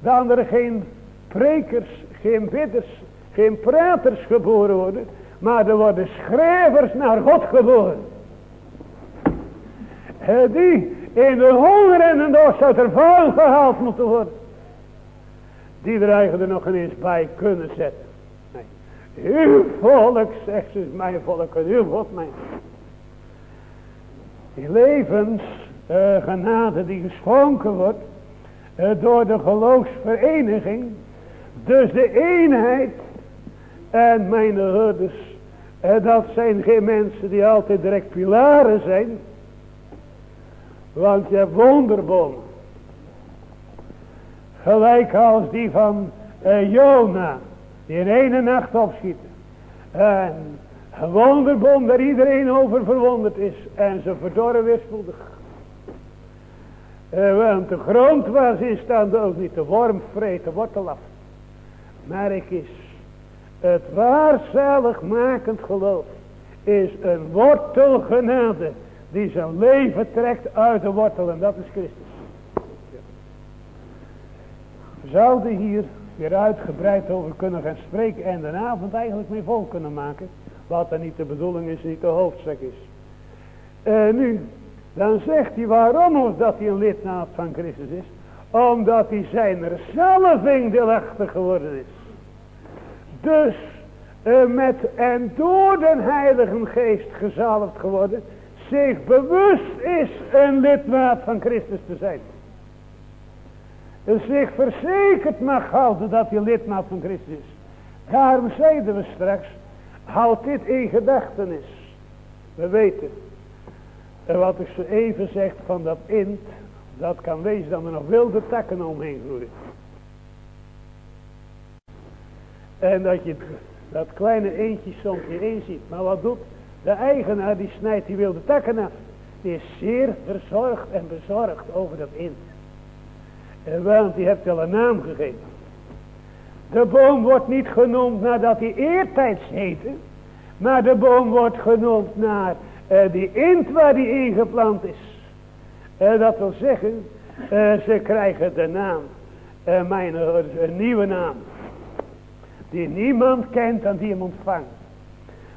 Dan er geen prekers, geen bidders, geen praters geboren worden. Maar er worden schrijvers naar God geboren. Die in de honger en de dorst uit vuil gehaald moeten worden. Die er eigenlijk nog eens bij kunnen zetten. Nee. Uw volk, zegt ze, mijn volk, uw volk, mijn Die levens uh, genade die geschonken wordt uh, door de geloofsvereniging. Dus de eenheid en mijn herders en dat zijn geen mensen die altijd direct pilaren zijn. Want je hebt wonderbomen. Gelijk als die van Jona. Die in ene nacht opschieten. En een wonderboom waar iedereen over verwonderd is. En ze verdorren weer spoedig. Uh, want de grond was in stand ook niet. De worm vreet de wortel af. Maar ik is het makend geloof is een wortel genade die zijn leven trekt uit de wortel en dat is Christus. We zouden hier weer uitgebreid over kunnen gaan spreken en de avond eigenlijk mee vol kunnen maken. Wat dan niet de bedoeling is, niet de hoofdzak is. En nu, dan zegt hij waarom of dat hij een lidmaat van Christus is. Omdat hij zijn er zelf deelachtig geworden is. Dus uh, met en door de Heilige Geest gezalfd geworden, zich bewust is een lidmaat van Christus te zijn. En zich verzekerd mag houden dat hij lidmaat van Christus is. Daarom zeiden we straks, houd dit in gedachtenis. We weten, en wat ik zo even zeg van dat int, dat kan wezen dat er nog wilde takken omheen groeien. En dat je dat kleine eentje soms niet ziet. Maar wat doet de eigenaar, die snijdt die wilde takken af. Die is zeer verzorgd en bezorgd over dat int. En want die heeft wel een naam gegeven. De boom wordt niet genoemd nadat hij eertijds heette. Maar de boom wordt genoemd naar uh, die int waar die ingeplant is. Uh, dat wil zeggen, uh, ze krijgen de naam. mijn, een nieuwe naam die niemand kent en die hem ontvangt.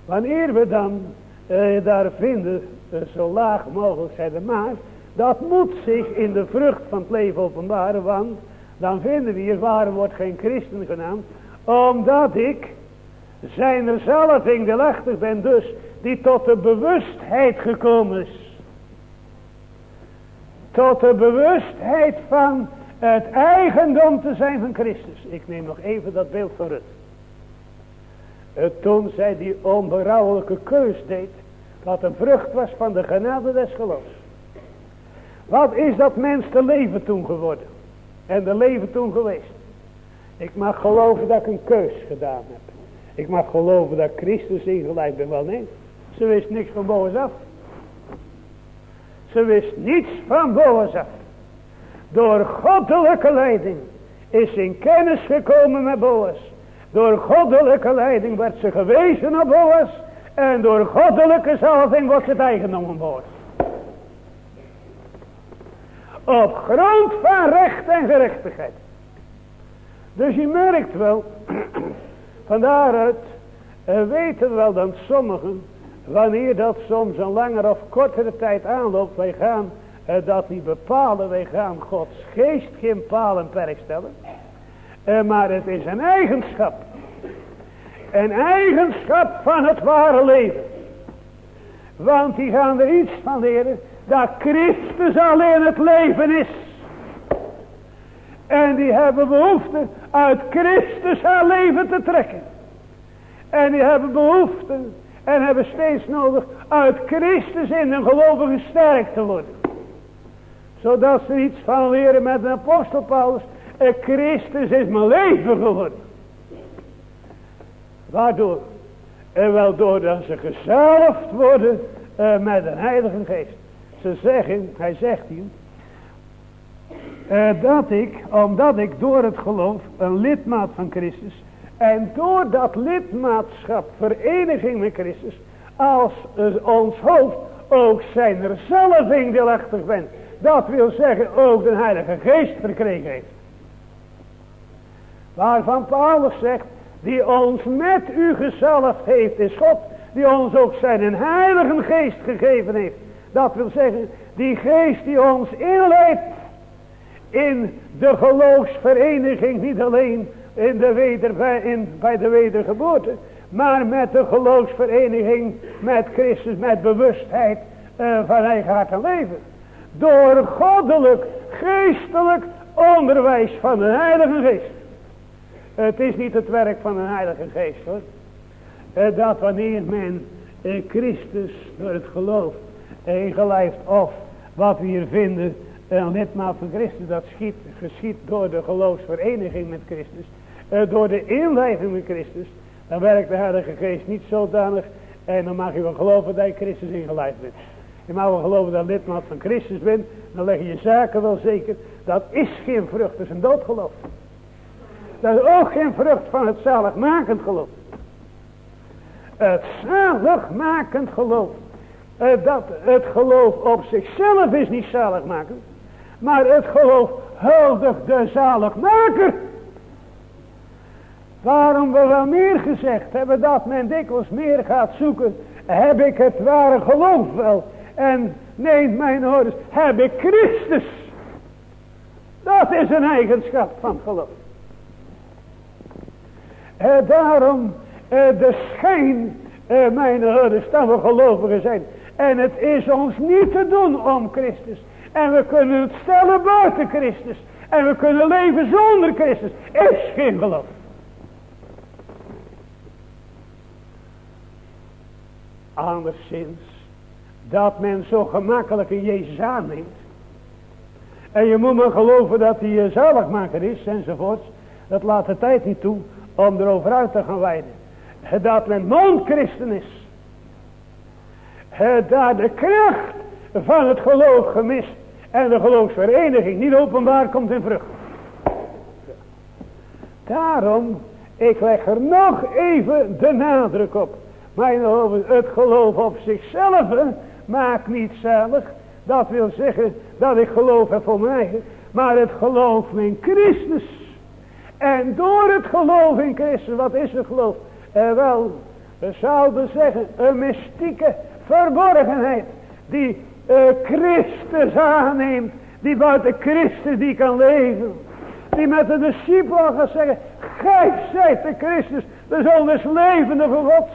Wanneer we dan eh, daar vinden, eh, zo laag mogelijk zijn maar, dat moet zich in de vrucht van het leven openbaren, want dan vinden we hier, waarom wordt geen christen genaamd? Omdat ik zijn zelf ingelachtig ben, dus die tot de bewustheid gekomen is. Tot de bewustheid van het eigendom te zijn van Christus. Ik neem nog even dat beeld van Rut toen zij die onberouwelijke keus deed. Wat een vrucht was van de genade des geloofs. Wat is dat mens te leven toen geworden? En de leven toen geweest? Ik mag geloven dat ik een keus gedaan heb. Ik mag geloven dat Christus ingeleid ben. Wel nee, ze wist niks van Boas af. Ze wist niets van Boas af. Door goddelijke leiding is ze in kennis gekomen met Boas. Door goddelijke leiding werd ze gewezen op Boas. En door goddelijke zalving wordt het eigendom van Boas. Op grond van recht en gerechtigheid. Dus je merkt wel, van daaruit uh, weten we wel dat sommigen, wanneer dat soms een langer of kortere tijd aanloopt, wij gaan uh, dat niet bepalen, wij gaan Gods geest geen paal en perk stellen. Uh, maar het is een eigenschap. Een eigenschap van het ware leven. Want die gaan er iets van leren. Dat Christus alleen het leven is. En die hebben behoefte uit Christus haar leven te trekken. En die hebben behoefte en hebben steeds nodig uit Christus in hun geloven gesterkt te worden. Zodat ze iets van leren met de apostel Paulus. Christus is mijn leven geworden. Waardoor? En wel doordat ze gezalfd worden uh, met een heilige geest. Ze zeggen, hij zegt hier. Uh, dat ik, omdat ik door het geloof een lidmaat van Christus. En door dat lidmaatschap, vereniging met Christus. Als uh, ons hoofd ook zijn er zalving deelachtig bent. Dat wil zeggen ook de heilige geest verkregen heeft. Waarvan Paulus zegt, die ons met u gezalfd heeft, is God, die ons ook zijn heilige geest gegeven heeft. Dat wil zeggen, die geest die ons inleidt in de geloofsvereniging, niet alleen in de weder, in, bij de wedergeboorte, maar met de geloofsvereniging met Christus, met bewustheid uh, van eigen hart en leven. Door goddelijk, geestelijk onderwijs van de Heilige Geest. Het is niet het werk van een heilige geest hoor. Eh, dat wanneer men in Christus door het geloof ingelijfd of wat we hier vinden een lidmaat van Christus dat schiet, geschiet door de geloofsvereniging met Christus. Eh, door de inlijving met Christus. Dan werkt de heilige geest niet zodanig en dan mag je wel geloven dat je Christus ingelijfd bent. Je mag wel geloven dat lidmaat van Christus bent. Dan leg je je zaken wel zeker. Dat is geen vrucht, dat is een doodgeloof. Dat is ook geen vrucht van het zaligmakend geloof. Het zaligmakend geloof. Eh, dat het geloof op zichzelf is niet zaligmakend. Maar het geloof huldigt de zaligmaker. Waarom we wel meer gezegd hebben dat men dikwijls meer gaat zoeken. Heb ik het ware geloof wel. En neemt mijn horens. Heb ik Christus. Dat is een eigenschap van geloof. Uh, daarom uh, de schijn, mijn herders, dat we gelovigen zijn. En het is ons niet te doen om Christus. En we kunnen het stellen buiten Christus. En we kunnen leven zonder Christus. Is geen geloof. Anderszins, dat men zo gemakkelijk in Jezus aanneemt. En je moet maar geloven dat hij zaligmaker is enzovoorts. Dat laat de tijd niet toe om erover uit te gaan wijden. Dat men non-christen is. Dat de kracht van het geloof gemist en de geloofsvereniging niet openbaar komt in vrucht. Daarom, ik leg er nog even de nadruk op. Mijn het geloof op zichzelf maakt niet zalig. Dat wil zeggen dat ik geloof heb voor mij. Maar het geloof in Christus en door het geloof in Christus, wat is het geloof? Eh, wel, we zouden zeggen, een mystieke verborgenheid. Die uh, Christus aanneemt. Die buiten Christus die kan leven. Die met de discipelen gaat zeggen, gij zijt de Christus, de zoon des levende Gods.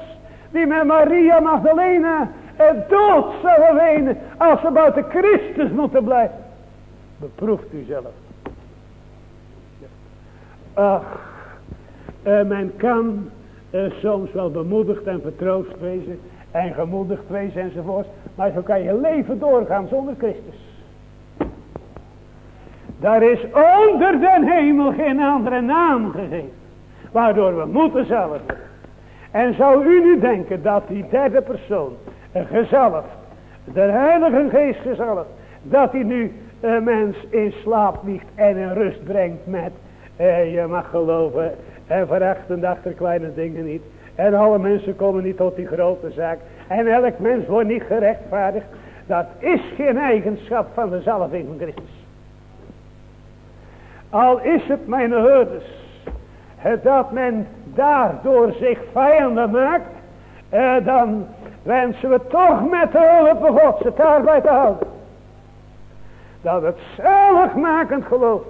Die met Maria Magdalena het dood zou wenen als ze buiten Christus moeten blijven. Beproeft u zelf. Ach, uh, men kan uh, soms wel bemoedigd en vertroost wezen en gemoedigd wezen enzovoort. Maar zo kan je leven doorgaan zonder Christus. Daar is onder den hemel geen andere naam gegeven. Waardoor we moeten zelf. En zou u nu denken dat die derde persoon, gezalfd, de heilige geest gezalfd, dat hij nu een mens in slaap ligt en in rust brengt met eh, je mag geloven en verachten achter kleine dingen niet. En alle mensen komen niet tot die grote zaak. En elk mens wordt niet gerechtvaardigd. Dat is geen eigenschap van de zalving van Christus. Al is het mijn herders. Dat men daardoor zich vijanden maakt. Dan wensen we toch met de hulp van God ze daarbij te houden. Dat het zaligmakend geloof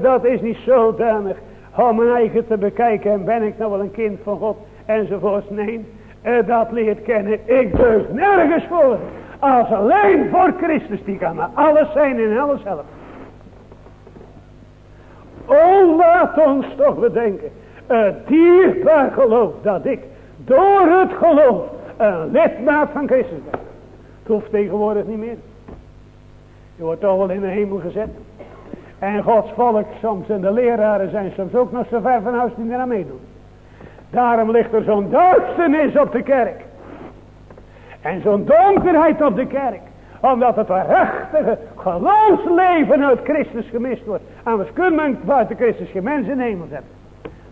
dat is niet zodanig om mijn eigen te bekijken. En ben ik nou wel een kind van God enzovoorts. Nee, uh, dat leert kennen. Ik deug nergens voor. Als alleen voor Christus. Die kan maar alles zijn en alles helpen. O laat ons toch bedenken. Het dierbaar geloof dat ik door het geloof een lidmaat van Christus ben. Het hoeft tegenwoordig niet meer. Je wordt toch wel in de hemel gezet. En Gods volk soms en de leraren zijn soms ook nog zo ver van huis die eraan meedoen. Daarom ligt er zo'n duisternis op de kerk. En zo'n donkerheid op de kerk. Omdat het waarachtige geloofsleven uit Christus gemist wordt. Anders kun men buiten Christus geen mensen in de hemel zetten.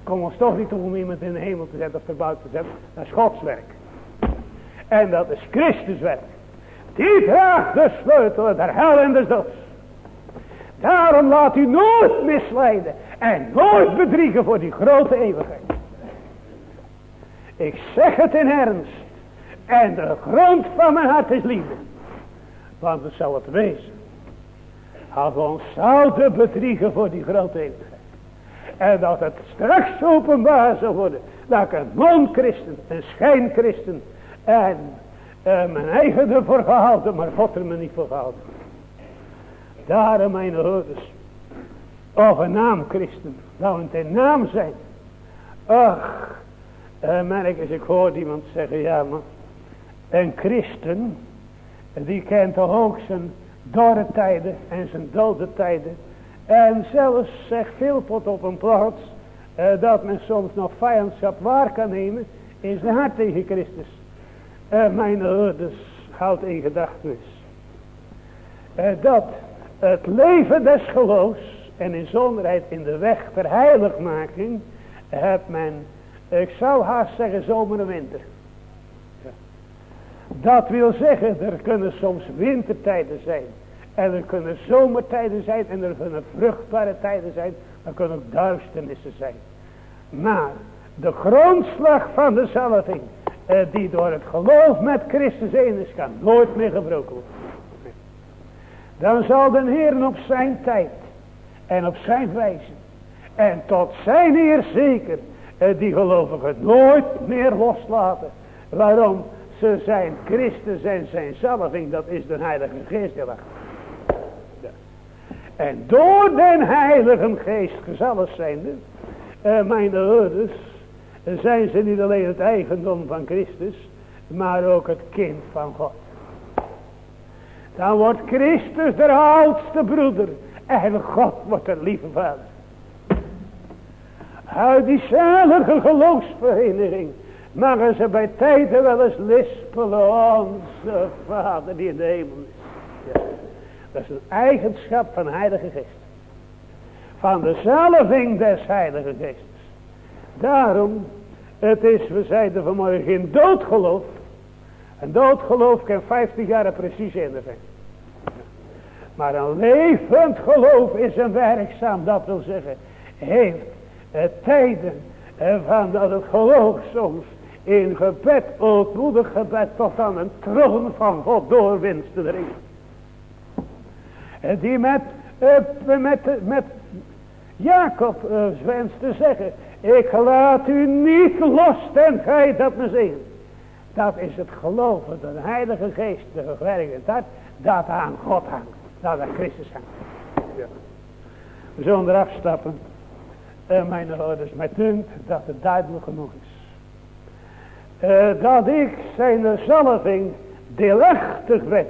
Kom ons toch niet toe om iemand in de hemel te zetten of erbuiten te zetten. Dat is Gods werk. En dat is Christus werk. Die draagt de sleutel der hel en des doods. Daarom laat u nooit misleiden. En nooit bedriegen voor die grote eeuwigheid. Ik zeg het in ernst. En de grond van mijn hart is liefde. Want het zou het wezen. Als we ons zouden bedriegen voor die grote. En dat het straks openbaar zou worden. Dat ik een non-christen, een schijnchristen. En uh, mijn eigen ervoor gehouden, maar God er me niet voor gehouden. Daarom mijn hoorders. Of een naam christen. Nou een naam zijn. Ach. Uh, merk eens, ik hoorde iemand zeggen. Ja maar. Een christen. Die kent toch ook zijn dorre tijden. En zijn dode tijden. En zelfs zegt tot op een plaats. Uh, dat men soms nog vijandschap waar kan nemen. In zijn hart tegen Christus. Uh, mijn hoorders. Houd in gedachtenis. Dat het leven des geloofs en in zonderheid in de weg ter heiligmaking hebt men, ik zou haast zeggen zomer en winter. Dat wil zeggen, er kunnen soms wintertijden zijn. En er kunnen zomertijden zijn en er kunnen vruchtbare tijden zijn. Er kunnen ook duisternissen zijn. Maar de grondslag van de zalving, eh, die door het geloof met Christus één is, kan nooit meer gebroken worden. Dan zal de Heer op zijn tijd en op zijn wijze en tot zijn eer zeker die gelovigen nooit meer loslaten. Waarom? Ze zijn Christus en zijn zalving, dat is de Heilige Geest. En door den Heilige Geest gezalfd zijnde, uh, mijn ouders, zijn ze niet alleen het eigendom van Christus, maar ook het kind van God. Dan wordt Christus de oudste broeder. En God wordt de lieve vader. Uit die zalige geloofsvereniging. Mogen ze bij tijden wel eens lispelen. Onze vader die in de hemel is. Dat is een eigenschap van heilige geest. Van de zalving des heilige geestes. Daarom. Het is, we zeiden vanmorgen, geen doodgeloof. Een doodgeloof kan 50 jaar precies in zijn. Maar een levend geloof is een werkzaam, dat wil zeggen, heeft tijden van dat het geloof soms in gebed, ootmoedig gebed, tot aan een troon van God doorwinst te dringen. En die met, met, met Jacob wenst te zeggen, ik laat u niet los en gij dat me zegen. Dat is het geloven, de heilige geest, de gewerkt dat, dat aan God hangt. Dat aan Christus hangt. Ja. Zonder afstappen. Uh, mijn ouders, mij dunkt dat het duidelijk genoeg is. Uh, dat ik zijn zalving deelachtig werd.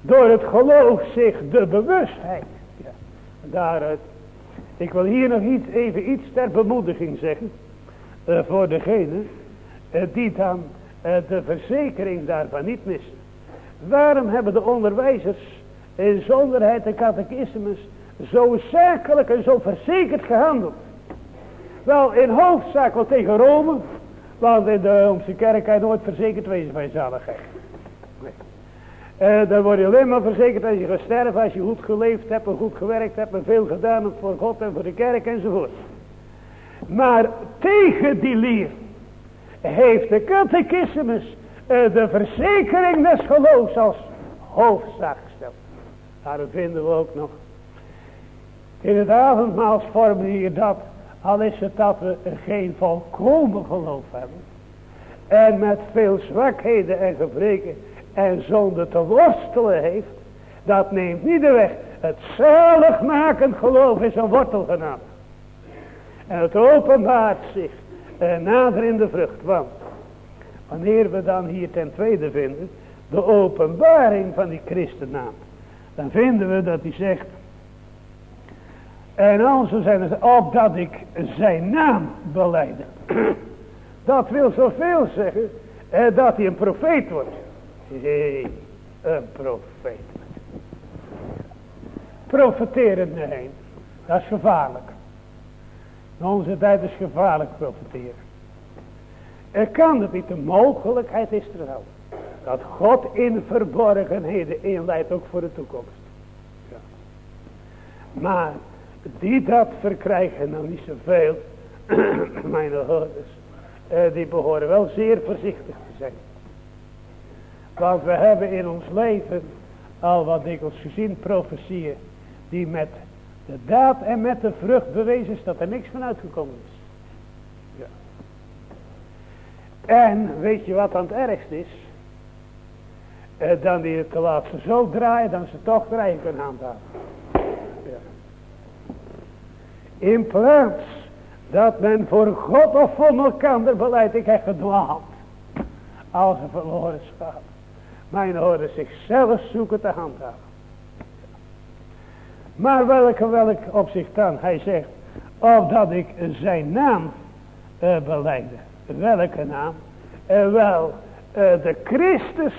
Door het geloof zich de bewustheid. Ja. Daaruit. Ik wil hier nog iets, even iets ter bemoediging zeggen. Voor degene die dan de verzekering daarvan niet missen. Waarom hebben de onderwijzers in zonderheid de catechismus zo zakelijk en zo verzekerd gehandeld? Wel in hoofdzaak wel tegen Rome, want in de Roomse kerk kan je nooit verzekerd wezen van je zaligheid. Nee. Uh, dan word je alleen maar verzekerd als je gaat sterven, als je goed geleefd hebt en goed gewerkt hebt en veel gedaan hebt voor God en voor de kerk enzovoort. Maar tegen die leer heeft de catechismus uh, de verzekering des geloofs als hoofdzaak gesteld. Daar vinden we ook nog. In het avondmaalsformulier dat, al is het dat we geen volkomen geloof hebben. En met veel zwakheden en gebreken en zonde te worstelen heeft. Dat neemt niet de weg. Het zaligmakend geloof is een wortel genade. En het openbaart zich nader in de vrucht. Want wanneer we dan hier ten tweede vinden. De openbaring van die christennaam. Dan vinden we dat hij zegt. En onze zijn het opdat ik zijn naam beleide. Dat wil zoveel zeggen. Eh, dat hij een profeet wordt. Een profeet. Profeteren nee, dat is gevaarlijk. In onze tijd is gevaarlijk profeteren. Er kan het niet, de mogelijkheid is er wel. Dat God in verborgenheden inleidt ook voor de toekomst. Ja. Maar die dat verkrijgen nou niet zoveel, mijn hoorders, eh, die behoren wel zeer voorzichtig te zijn. Want we hebben in ons leven al wat dikwijls gezien profetieën die met de daad en met de vrucht bewezen is dat er niks van uitgekomen is. Ja. En weet je wat aan het ergst is? Eh, dan die het te laten zo draaien, dan ze toch draaien kunnen handhaven. In plaats dat men voor God of voor elkaar beleid, ik heb gedwaald. Als een verloren schaap. Mijn horen zichzelf zoeken te handhaven. Maar welke welk opzicht dan? Hij zegt, opdat ik zijn naam uh, beleide. Welke naam? Uh, wel, uh, de Christus,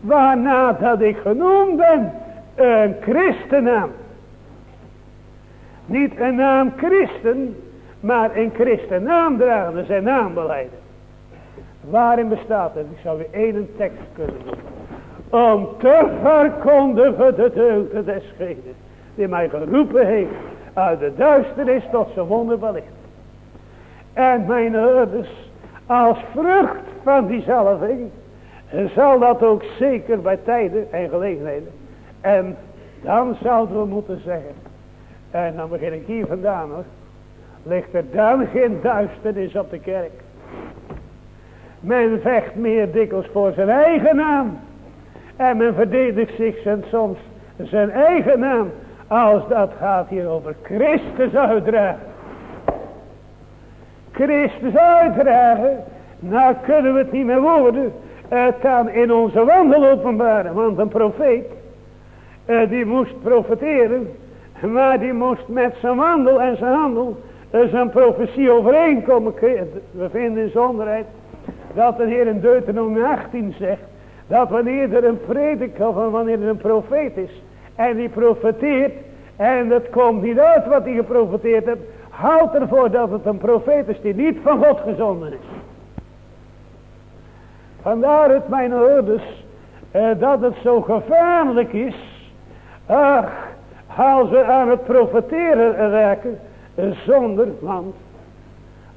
waarna dat ik genoemd ben, een christennaam. Niet een naam christen, maar een christennaam dragen, zijn naam beleiden. Waarin bestaat het? Ik zou weer één tekst kunnen doen. Om te verkondigen de deugden desgene die mij geroepen heeft uit de duisternis tot zijn wonderbaar licht. En mijn ouders, als vrucht van die zalving, zal dat ook zeker bij tijden en gelegenheden. En dan zouden we moeten zeggen, en dan begin ik hier vandaan hoor, ligt er dan geen duisternis op de kerk. Men vecht meer dikwijls voor zijn eigen naam. En men verdedigt zich en soms zijn eigen naam. Als dat gaat hier over Christus uitdragen. Christus uitdragen. Nou kunnen we het niet meer worden. Het kan in onze wandel openbaren. Want een profeet. Eh, die moest profeteren. Maar die moest met zijn wandel en zijn handel. zijn profetie overeenkomen. We vinden in zonderheid. Dat de Heer in Deuteronomie 18 zegt. Dat wanneer er een prediker of wanneer er een profeet is. En die profeteert. En het komt niet uit wat hij geprofeteerd heeft. Houd ervoor dat het een profeet is die niet van God gezonden is. Vandaar het mijn ouders. Eh, dat het zo gevaarlijk is. Ach, als we aan het profeteren raken. Eh, zonder, want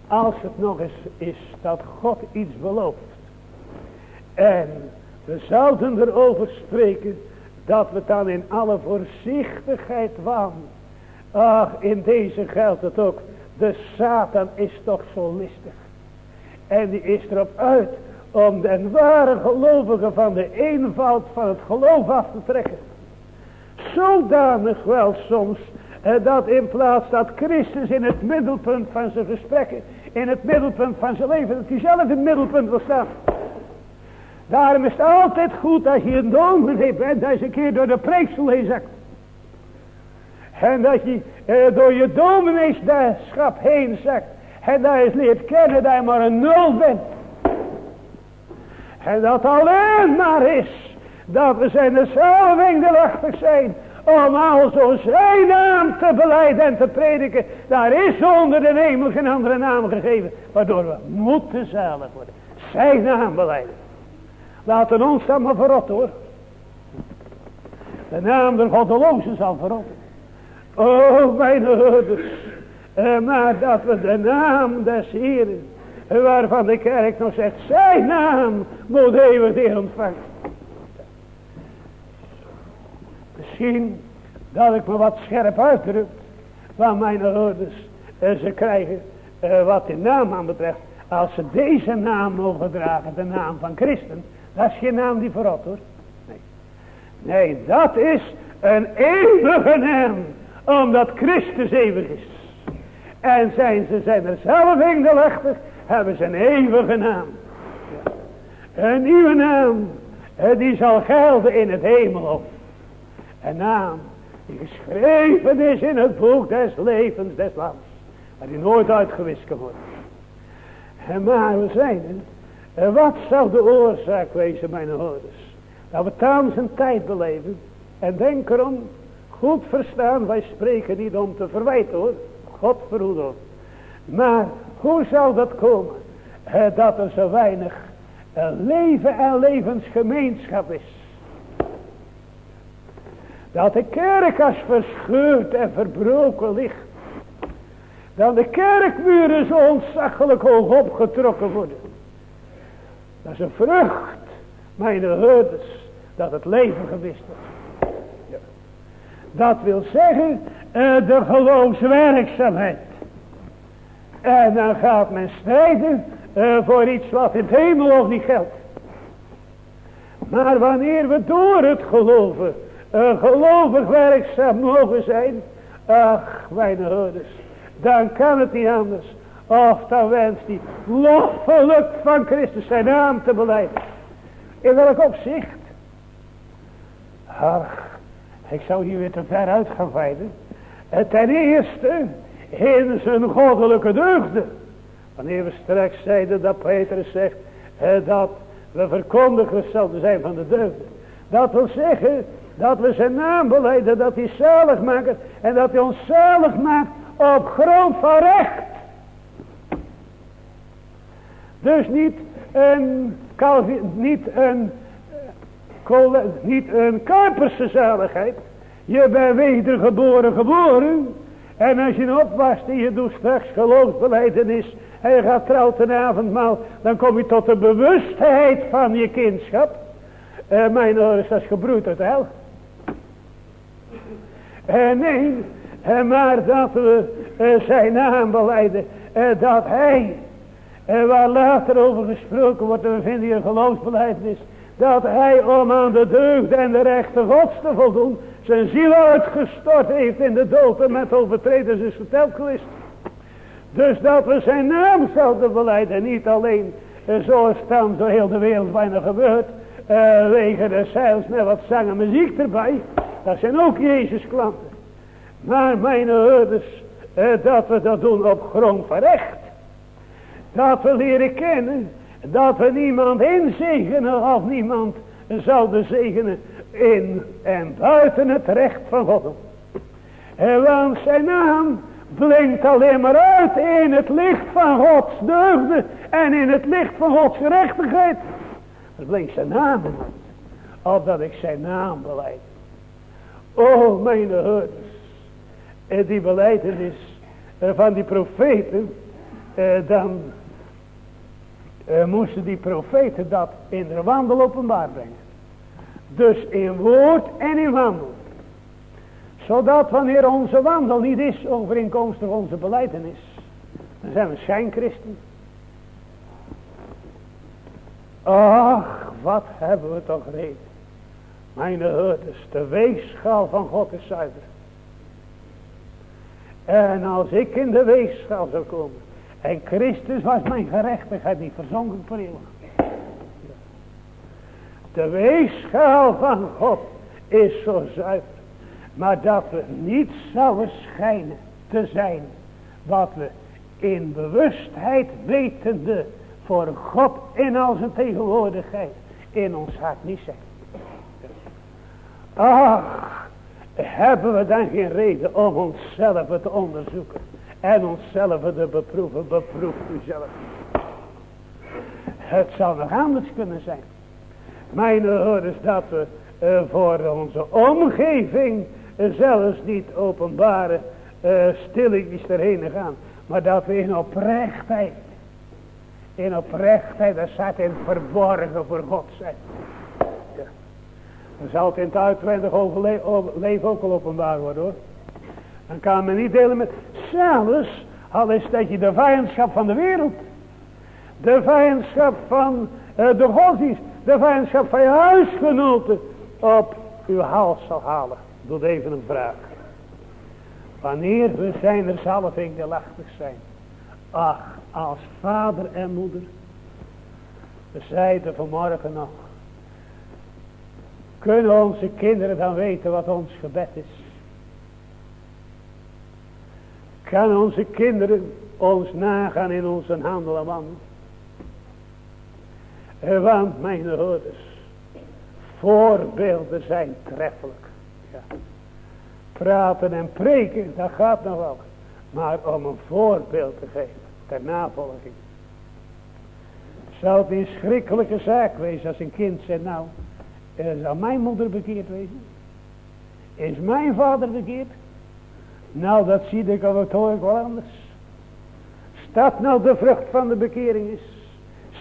als het nog eens is dat God iets belooft. En we zouden erover spreken dat we dan in alle voorzichtigheid waan. Ach, in deze geldt het ook. De Satan is toch zo listig. En die is erop uit om de ware gelovigen van de eenvoud van het geloof af te trekken. Zodanig wel soms eh, dat in plaats dat Christus in het middelpunt van zijn gesprekken, in het middelpunt van zijn leven, dat hij zelf in het middelpunt wil staan. Daarom is het altijd goed als je een dominee bent, dat je een keer door de preeksel heen zakt. En dat je eh, door je domineeschap heen zakt. En dat je leert kennen dat je maar een nul bent. En dat alleen maar is dat we zijn de salving zijn om al zo zijn naam te beleiden en te prediken. Daar is onder de hemel geen andere naam gegeven. Waardoor we moeten zalig worden. Zijn naam beleiden. Laten ons dan maar verrotten hoor. De naam der goddelozen zal verrotten. Oh mijn herders. Eh, maar dat we de naam des Heeren. Waarvan de kerk nog zegt. Zijn naam moet eeuwig ontvangen. Misschien dat ik me wat scherp uitdruk. Van mijn herders. Eh, ze krijgen eh, wat de naam aan betreft. Als ze deze naam mogen dragen. De naam van christen dat is geen naam die verrot hoor. Nee. Nee, dat is een eeuwige naam. Omdat Christus eeuwig is. En zijn ze zijn er zelf engelachtig, hebben ze een eeuwige naam. Een nieuwe naam, die zal gelden in het hemelhof. Een naam die geschreven is in het boek des levens des lands. Maar die nooit uitgewist kan worden. En maar we zijn er. Wat zou de oorzaak wezen, mijn hoorders? Dat we thans een tijd beleven. En denk erom, goed verstaan, wij spreken niet om te verwijten hoor. God Maar hoe zou dat komen? dat er zo weinig leven en levensgemeenschap is. Dat de kerk als verscheurd en verbroken ligt. Dat de kerkmuren zo ontzaglijk hoog opgetrokken worden. Dat is een vrucht, mijn herders, dat het leven gewist wordt. Dat wil zeggen, uh, de geloofswerkzaamheid. En dan gaat men strijden uh, voor iets wat in het hemel nog niet geldt. Maar wanneer we door het geloven uh, gelovig werkzaam mogen zijn. Ach, mijn houders. Dan kan het niet anders. Of dan wenst hij loffelijk van Christus zijn naam te beleiden. In welk opzicht? Ach, ik zou hier weer te ver uit gaan wijden. Eh, ten eerste in zijn goddelijke deugden. Wanneer we straks zeiden dat Petrus zegt eh, dat we verkondigers zouden zijn van de deugden. Dat wil zeggen dat we zijn naam beleiden, dat hij zalig maakt. En dat hij ons zalig maakt op grond van recht. Dus niet een, niet een, niet een Kuiperse zaligheid. Je bent wedergeboren geboren. En als je opwast en je doet straks geloofsbeleidenis. En je gaat trouw ten avondmaal. Dan kom je tot de bewustheid van je kindschap. Uh, mijn oren is dat gebroed uit hel. En nee, maar dat we uh, zijn naam beleiden. Dat hij, waar later over gesproken wordt, we vinden hier geloofsbeleidnis. Dat hij om aan de deugd en de rechte gods te voldoen. Zijn ziel uitgestort heeft in de dood en met overtreders is verteld geweest. Dus dat we zijn naam zouden beleiden. Niet alleen zoals dan door heel de wereld bijna gebeurt. Uh, wegen de zeils met wat zang en muziek erbij. Dat zijn ook Jezus klanten. Maar mijn ouders, eh, dat we dat doen op grond van recht. Dat we leren kennen. Dat we niemand inzegenen of niemand zouden zegenen in en buiten het recht van God. En want zijn naam blinkt alleen maar uit in het licht van Gods deugden en in het licht van Gods gerechtigheid. Dat blinkt zijn naam uit. Opdat ik zijn naam beleid. Oh, mijn herders. En die beleidenis van die profeten. Eh, dan eh, moesten die profeten dat in de wandel openbaar brengen. Dus in woord en in wandel. Zodat wanneer onze wandel niet is overeenkomstig onze beleidenis. Dan zijn we schijnchristen. Ach, wat hebben we toch reden. Mijn herders, de weegschaal van God is zuiver. En als ik in de weegschaal zou komen. En Christus was mijn gerechtigheid niet verzonken voor eeuwig. De weegschaal van God is zo zuiver. Maar dat we niet zouden schijnen te zijn. Wat we in bewustheid wetende voor God in al zijn tegenwoordigheid in ons hart niet zijn. Ach, hebben we dan geen reden om onszelf te onderzoeken. En onszelf te beproeven. Beproef uzelf. Het zou nog anders kunnen zijn. Mijn is dat we uh, voor onze omgeving zelfs niet openbare uh, stilletjes erheen gaan. Maar dat we in oprechtheid. In oprechtheid, dat staat in verborgen voor God zijn. Dan zal het in het uitwendig leven ook al openbaar worden hoor. Dan kan men niet delen met zelfs al is dat je de vijandschap van de wereld. De vijandschap van uh, de godsdienst. De vijandschap van je huisgenoten op uw hals zal halen. Doe even een vraag. Wanneer we zijn er zelf engelachtig zijn. Ach, als vader en moeder. We zeiden vanmorgen nog. Kunnen onze kinderen dan weten wat ons gebed is? Kan onze kinderen ons nagaan in onze handel en wandel? Want mijn hoorders, voorbeelden zijn treffelijk. Ja. Praten en preken, dat gaat nog wel. Maar om een voorbeeld te geven, ter navolging. Zou het een schrikkelijke zaak wezen als een kind zegt, nou, zou mijn moeder bekeerd wezen? Is mijn vader bekeerd? Nou, dat zie ik al het hoor ik wel anders. Staat nou de vrucht van de bekering is?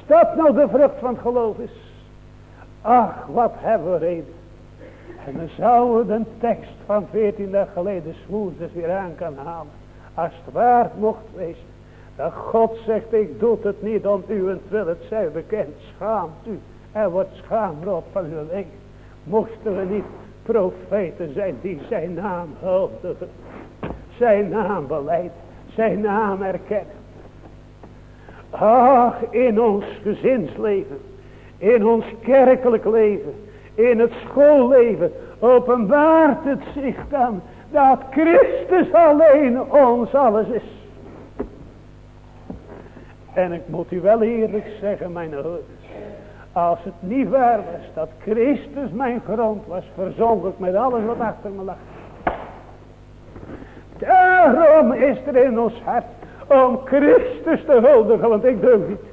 Staat nou de vrucht van het geloof is? Ach, wat hebben we reden. En dan zouden we de tekst van 14 dagen geleden dus weer aan kan halen. Als het waard mocht wezen. Dat God zegt, ik doe het niet om wil het zij bekend. Schaamt u. Er wordt schaamrot van uw leven. Mochten we niet profeten zijn die zijn naam huldigen. Zijn naam beleid. Zijn naam erkennen. Ach, in ons gezinsleven. In ons kerkelijk leven. In het schoolleven. Openbaart het zich dan. Dat Christus alleen ons alles is. En ik moet u wel eerlijk zeggen, mijn. Als het niet waar was dat Christus mijn grond was, verzonk ik met alles wat achter me lag. Daarom is er in ons hart om Christus te huldigen, want ik durf niet.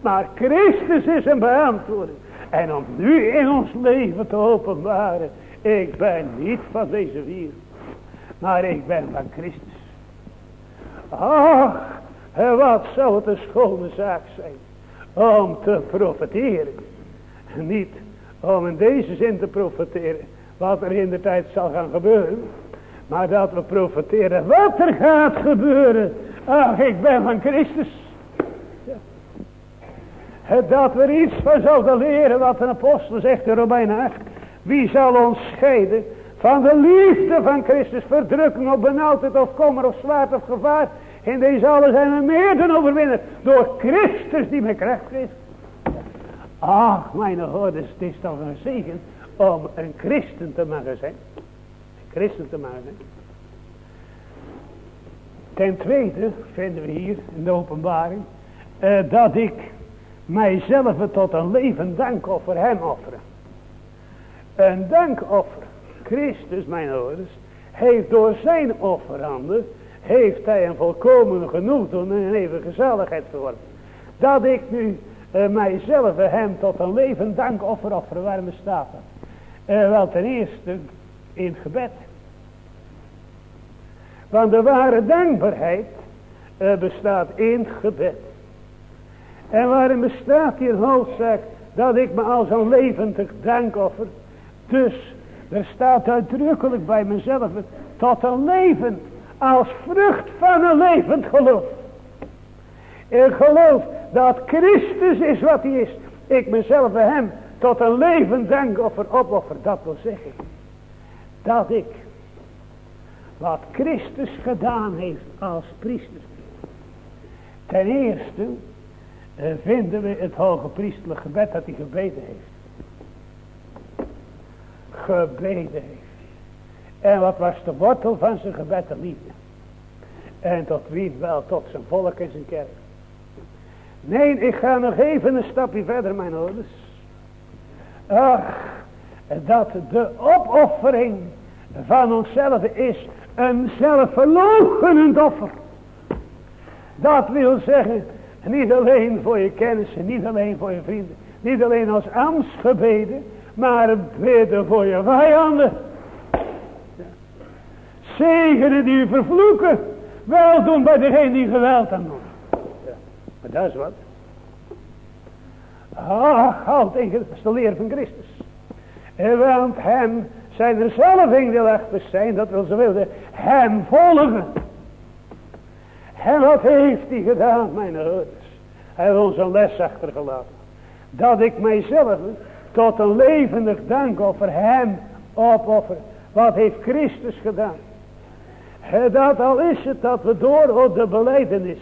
Maar Christus is een beantwoording. En om nu in ons leven te openbaren. Ik ben niet van deze wereld. Maar ik ben van Christus. Ach, wat zou het een schone zaak zijn. Om te profiteren. Niet om in deze zin te profiteren. Wat er in de tijd zal gaan gebeuren. Maar dat we profiteren wat er gaat gebeuren. Ach, ik ben van Christus. Ja. Dat we er iets van zouden leren wat een apostel zegt in Romeinen 8. Wie zal ons scheiden van de liefde van Christus. Verdrukking of benauwdheid of kommer of zwaard of gevaar. In deze alle zijn we meer dan overwinnen. Door Christus die me kracht geeft. Ach, mijn hoorders, het is toch een zegen om een christen te mogen zijn christen te maken. Ten tweede vinden we hier in de openbaring. Uh, dat ik mijzelf tot een levend dankoffer hem offeren. Een dankoffer. Christus, mijn ouders, heeft door zijn offeranden, heeft hij een volkomen genoegdoen en een eeuwige zaligheid verworven. Dat ik nu uh, mijzelf hem tot een levend dankoffer offer, waar staat? Uh, wel ten eerste in het gebed. Want de ware dankbaarheid uh, bestaat in het gebed. En waarin bestaat hier hoofdzaak dat ik me als een levendig dankoffer. Dus er staat uitdrukkelijk bij mezelf tot een leven als vrucht van een levend geloof. Ik geloof dat Christus is wat hij is. Ik mezelf bij hem tot een levend dankoffer opoffer. Dat wil zeggen dat ik wat Christus gedaan heeft als priester. Ten eerste uh, vinden we het hoge priesterlijk gebed dat hij gebeden heeft. Gebeden heeft. En wat was de wortel van zijn gebed? De liefde. En tot wie wel? Tot zijn volk en zijn kerk. Nee, ik ga nog even een stapje verder, mijn ouders. Ach, dat de opoffering van onszelf is een zelfverloochenend offer. Dat wil zeggen, niet alleen voor je kennissen, niet alleen voor je vrienden, niet alleen als ambtsgebeden, maar bidden voor je vijanden. Zegenen die vervloeken, wel doen bij degene die geweld aan doen. Ja, maar dat is wat. Ach, houd tegen de leer van Christus. Want hem zijn er zelf engelachtig zijn, dat wil ze wilden, hem volgen. En wat heeft hij gedaan, mijn ouders? Hij heeft ons een les achtergelaten. Dat ik mijzelf tot een levendig dankoffer hem opoffer. Wat heeft Christus gedaan? Dat al is het dat we door de beleidenis.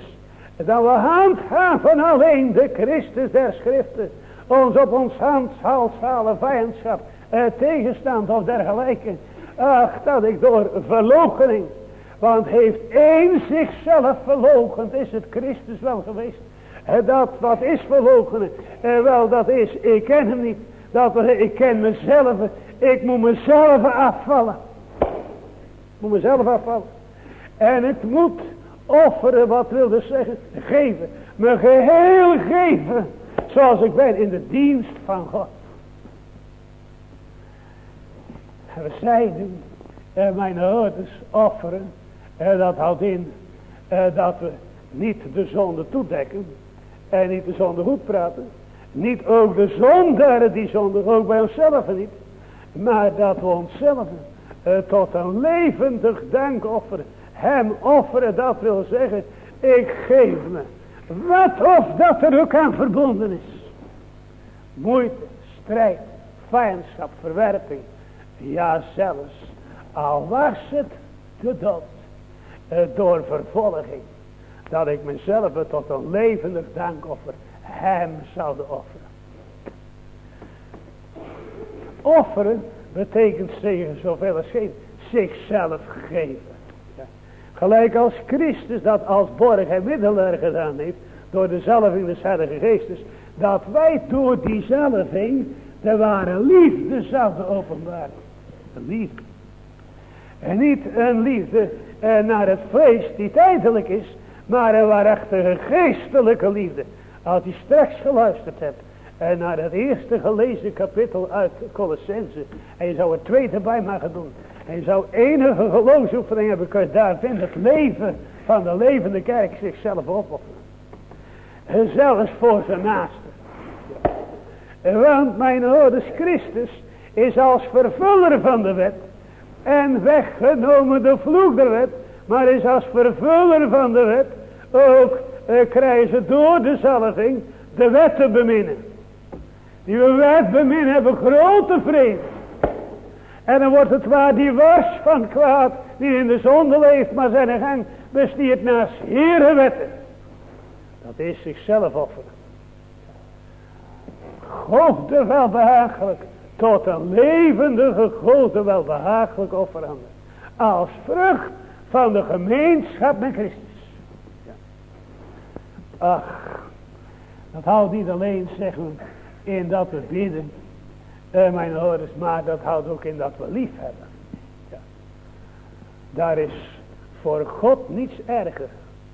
Dat we handhaven alleen de Christus der schriften. Ons op ons handhalsale vijandschap. Eh, tegenstand of dergelijke. Ach dat ik door verloochening. Want heeft één zichzelf verloochend is het Christus wel geweest. En dat wat is verloochenen. En wel dat is ik ken hem niet. Dat ik ken mezelf. Ik moet mezelf afvallen. Ik moet mezelf afvallen. En het moet offeren, wat wil dus zeggen, geven. Me geheel geven, zoals ik ben in de dienst van God. En we zeiden, eh, mijn ouders offeren, eh, dat houdt in eh, dat we niet de zonde toedekken en niet de zonde goed praten. Niet ook de zondaren die zonde, ook bij onszelf niet. Maar dat we onszelf uh, tot een levendig dankoffer hem offeren. Dat wil zeggen, ik geef me. Wat of dat er ook aan verbonden is. Moeite, strijd, vijandschap, verwerping. Ja zelfs, al was het de dood. Uh, door vervolging. Dat ik mezelf tot een levendig dankoffer hem zouden offeren. Offeren betekent zeggen zoveel als geen zichzelf geven. Gelijk als Christus dat als borg en middelaar gedaan heeft. Door de zalving des Heilige Geestes. Dat wij door die zalving de ware liefde zouden openbaren. Een liefde. En niet een liefde eh, naar het vlees die tijdelijk is. Maar een waarachtige geestelijke liefde. Als je straks geluisterd hebt. En naar het eerste gelezen kapittel uit Colossense. En je zou er tweede bij mogen doen. Je zou enige geloofsoefening hebben. Kun je daar vinden het leven van de levende kerk zichzelf opofferen. En zelfs voor zijn naaste. Want mijn ouders Christus is als vervuller van de wet. En weggenomen de vloek der wet. Maar is als vervuller van de wet. Ook eh, krijgen ze door de zalving de wet te beminnen. Die we wet beminnen hebben grote vrede. En dan wordt het waar die was van kwaad. Die in de zonde leeft maar zijn gang bestiert naast Heere wetten. Dat is zichzelf offeren. God de welbehagelijk. Tot een levendige God de welbehagelijk. Als vrucht van de gemeenschap met Christus. Ach, dat houdt niet alleen, zeggen in dat we bidden, uh, mijn horens, maar dat houdt ook in dat we lief hebben. Ja. Daar is voor God niets erger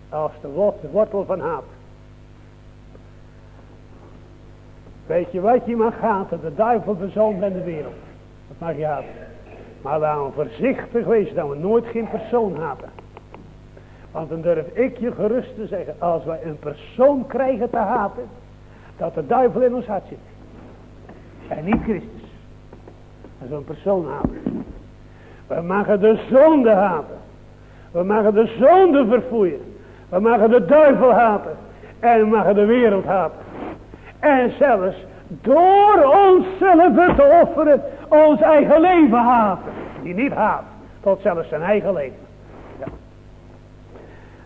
als de wortel van haat. Weet je wat je mag haten? De duivel, de zon en de wereld. Dat mag je haten. Maar laten we voorzichtig wezen dat we nooit geen persoon haten. Want dan durf ik je gerust te zeggen, als wij een persoon krijgen te haten, dat de duivel in ons hart zit. En niet Christus. En zo'n persoon haten. We mogen de zonde haten. We mogen de zonde verfoeien. We mogen de duivel haten. En we mogen de wereld haten. En zelfs door onszelf te offeren, ons eigen leven haten. Die niet haat, tot zelfs zijn eigen leven.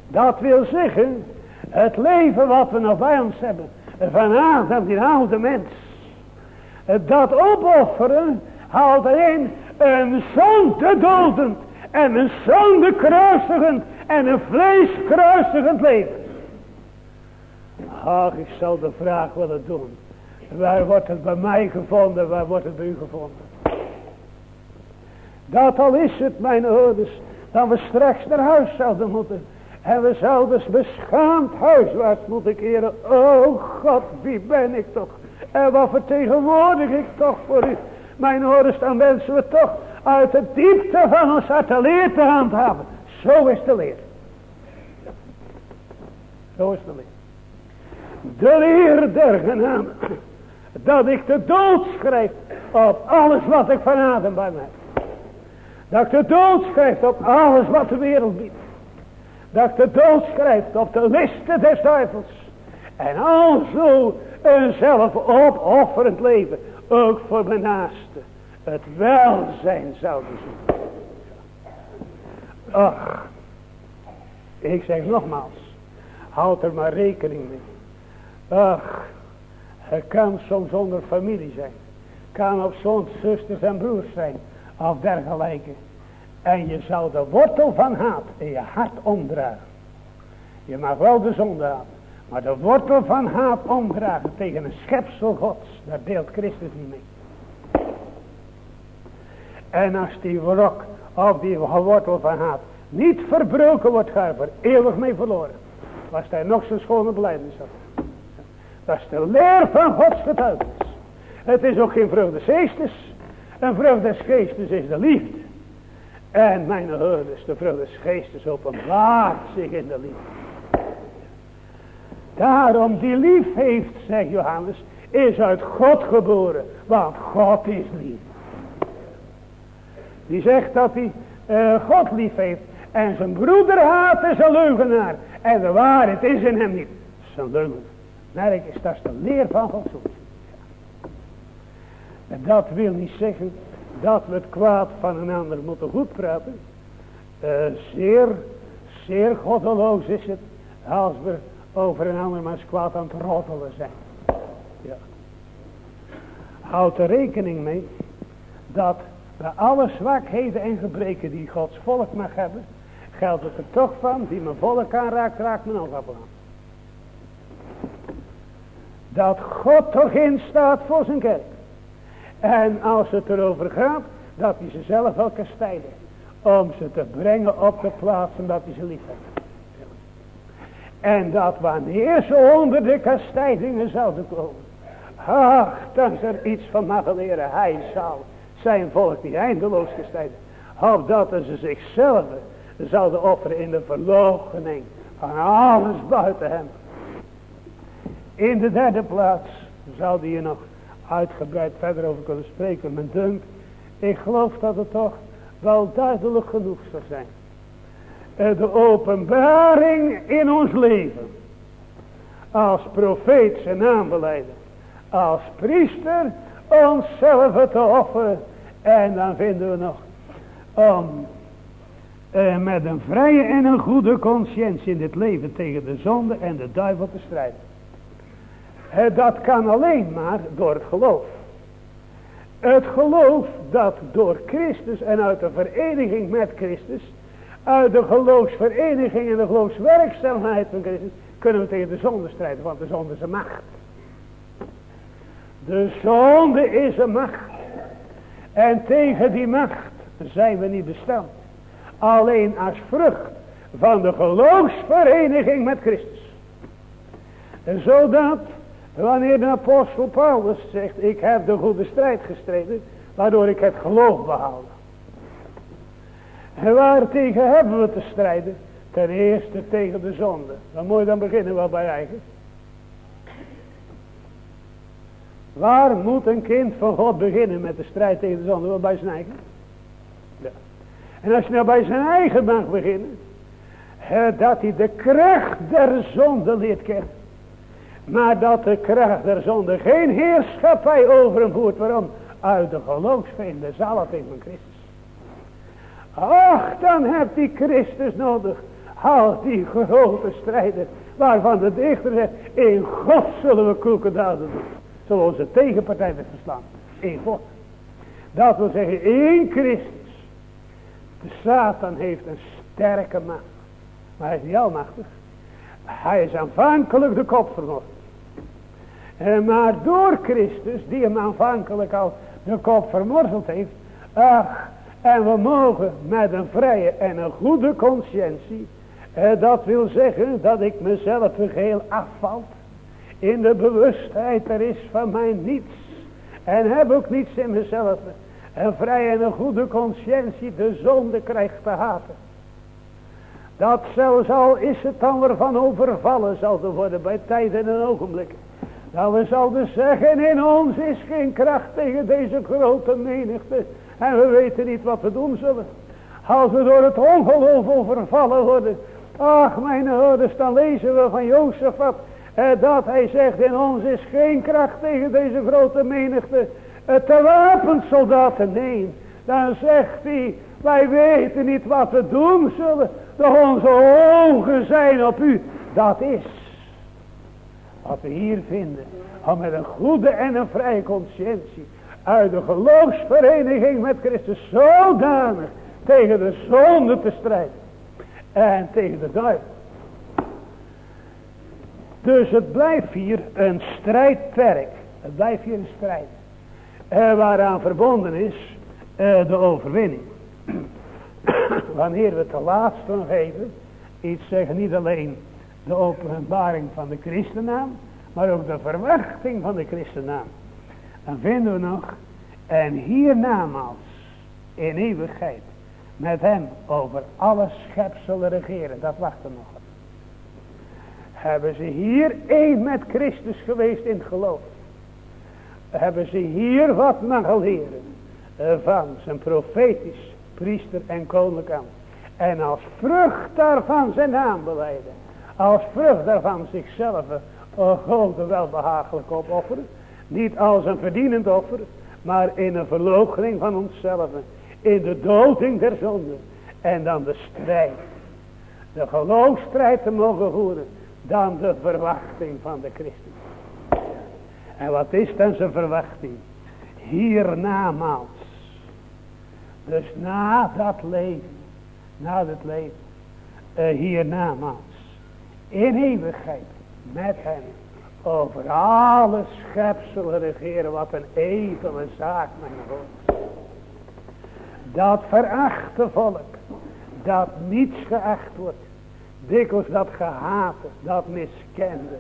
Dat wil zeggen, het leven wat we nog bij ons hebben, van Adam, die oude mens, dat opofferen haalt in een zonde dodend en een zonde kruisigend en een vlees kruisigend leven. Ach, ik zal de vraag willen doen. Waar wordt het bij mij gevonden, waar wordt het bij u gevonden? Dat al is het, mijn ouders, dat we straks naar huis zouden moeten. En we zouden beschaamd huiswaarts moeten keren. Oh God, wie ben ik toch? En wat vertegenwoordig ik toch voor u? Mijn ouders, dan wensen we toch uit de diepte van ons hart te handhaven. Zo is de leer. Zo is de leer. De leer der. Dat ik de dood schrijf op alles wat ik van adem bij Dat ik de dood schrijf op alles wat de wereld biedt. Dat ik de dood schrijft op de listen des duivels. En alzo een zelf opofferend leven. Ook voor mijn naaste. Het welzijn zouden zoeken. Ach, Ik zeg nogmaals, houd er maar rekening mee. Ach, het kan soms zonder familie zijn. Kan op soms zusters en broers zijn. Of dergelijke. En je zou de wortel van haat in je hart omdragen. Je mag wel de zonde aan. Maar de wortel van haat omdragen tegen een schepsel gods. Daar deelt Christus niet mee. En als die wrok of die wortel van haat niet verbroken wordt, ga je voor eeuwig mee verloren. Was daar nog zo'n schone beleidnis had. Dat is de leer van Gods getuigenis. Het is ook geen vrucht des geestes. Een vrucht des geestes is de liefde. En mijn hoorders, de vrucht des geestes openbaart zich in de liefde. Daarom die lief heeft, zegt Johannes, is uit God geboren. Want God is lief. Die zegt dat hij uh, God lief heeft. En zijn broeder haat is een leugenaar. En de waarheid is in hem niet. Zijn leugen. Merk is dat is de leer van God. En dat wil niet zeggen dat we het kwaad van een ander moeten goed praten. Uh, zeer, zeer goddeloos is het als we over een ander mens kwaad aan het rottelen zijn. Ja. Houd er rekening mee dat bij alle zwakheden en gebreken die Gods volk mag hebben, geldt het er toch van, die mijn volk aanraakt, raakt mijn ook aan. Dat God toch in staat voor zijn kerk. En als het erover gaat, dat hij ze zelf wel kastijden. Om ze te brengen op de plaats dat hij ze lief heeft. En dat wanneer ze onder de kastijdingen zouden komen. Ach, dan is er iets van mag leren. Hij zal zijn volk niet eindeloos gestijden. Opdat ze zichzelf zouden offeren in de verloochening van alles buiten hem. In de derde plaats zou die je nog uitgebreid verder over kunnen spreken. Men dunkt, ik geloof dat het toch wel duidelijk genoeg zou zijn. Eh, de openbaring in ons leven. Als profeet zijn naam. Als priester onszelf te offeren. En dan vinden we nog om uh, met een vrije en een goede conscientie in dit leven tegen de zonde en de duivel te strijden. Uh, dat kan alleen maar door het geloof. Het geloof dat door Christus en uit de vereniging met Christus, uit de geloofsvereniging en de geloofswerkzaamheid van Christus, kunnen we tegen de zonde strijden, want de zonde is een macht. De zonde is een macht. En tegen die macht zijn we niet bestemd. Alleen als vrucht van de geloofsvereniging met Christus. Zodat wanneer de apostel Paulus zegt. Ik heb de goede strijd gestreden. Waardoor ik het geloof behouden. En waar tegen hebben we te strijden? Ten eerste tegen de zonde. Dan moet je dan beginnen wel bij eigen. Waar moet een kind van God beginnen met de strijd tegen de zonde? Wel bij zijn eigen. Ja. En als je nou bij zijn eigen mag beginnen. dat hij de kracht der zonde leert kennen. Maar dat de kracht der zonde geen heerschappij over hem voert. Waarom? Uit de geloofsveen, de zalving van Christus. Ach, dan hebt die Christus nodig. Al die grote strijden. Waarvan de dichter zegt. In God zullen we koekendaden doen. Zullen onze tegenpartij verslaan. In God. Dat wil zeggen in Christus. De Satan heeft een sterke macht. Maar hij is niet almachtig. Hij is aanvankelijk de kop vermoord. Maar door Christus, die hem aanvankelijk al de kop vermorzeld heeft. Ach, en we mogen met een vrije en een goede conscientie. Eh, dat wil zeggen dat ik mezelf geheel afvalt. In de bewustheid, er is van mij niets. En heb ook niets in mezelf. Een vrije en een goede conscientie de zonde krijgt te haten. Dat zelfs al is het dan waarvan overvallen zal worden bij tijden en ogenblikken. Nou, we zouden zeggen, in ons is geen kracht tegen deze grote menigte. En we weten niet wat we doen zullen. Als we door het ongeloof overvallen worden. Ach, mijn ouders, dan lezen we van Jozefat. Eh, dat hij zegt, in ons is geen kracht tegen deze grote menigte. Eh, te wapensoldaten. Dan zegt hij, wij weten niet wat we doen zullen. Toch onze ogen zijn op u. Dat is wat we hier vinden. Om met een goede en een vrije conscientie. Uit de geloofsvereniging met Christus zodanig tegen de zonde te strijden. En tegen de duivel. Dus het blijft hier een strijdperk. Het blijft hier een strijd. Eh, waaraan verbonden is eh, de overwinning. Wanneer we te laatste nog even iets zeggen. Niet alleen de openbaring van de christennaam. Maar ook de verwachting van de christennaam. Dan vinden we nog. En hiernamaals in eeuwigheid met hem over alle schepselen regeren. Dat wacht er nog. Hebben ze hier één met Christus geweest in geloof. Hebben ze hier wat mogen leren. Van zijn profetisch priester en koninklijk. En als vrucht daarvan zijn naam beleiden. Als vrucht daarvan zichzelf een grote welbehagelijk opofferen. Niet als een verdienend offer. Maar in een verloochening van onszelf in de doding der zonde. En dan de strijd. De geloofstrijd te mogen voeren. Dan de verwachting van de Christus. En wat is dan zijn verwachting? Hiernamaals. Dus na dat leven. Na dat leven. Uh, hiernamaals. In eeuwigheid. Met hem. Over alle schepselen regeren. Wat een edele zaak mijn God. Dat verachte volk. Dat niets geacht wordt. Dikwijls dat gehate. Dat miskende.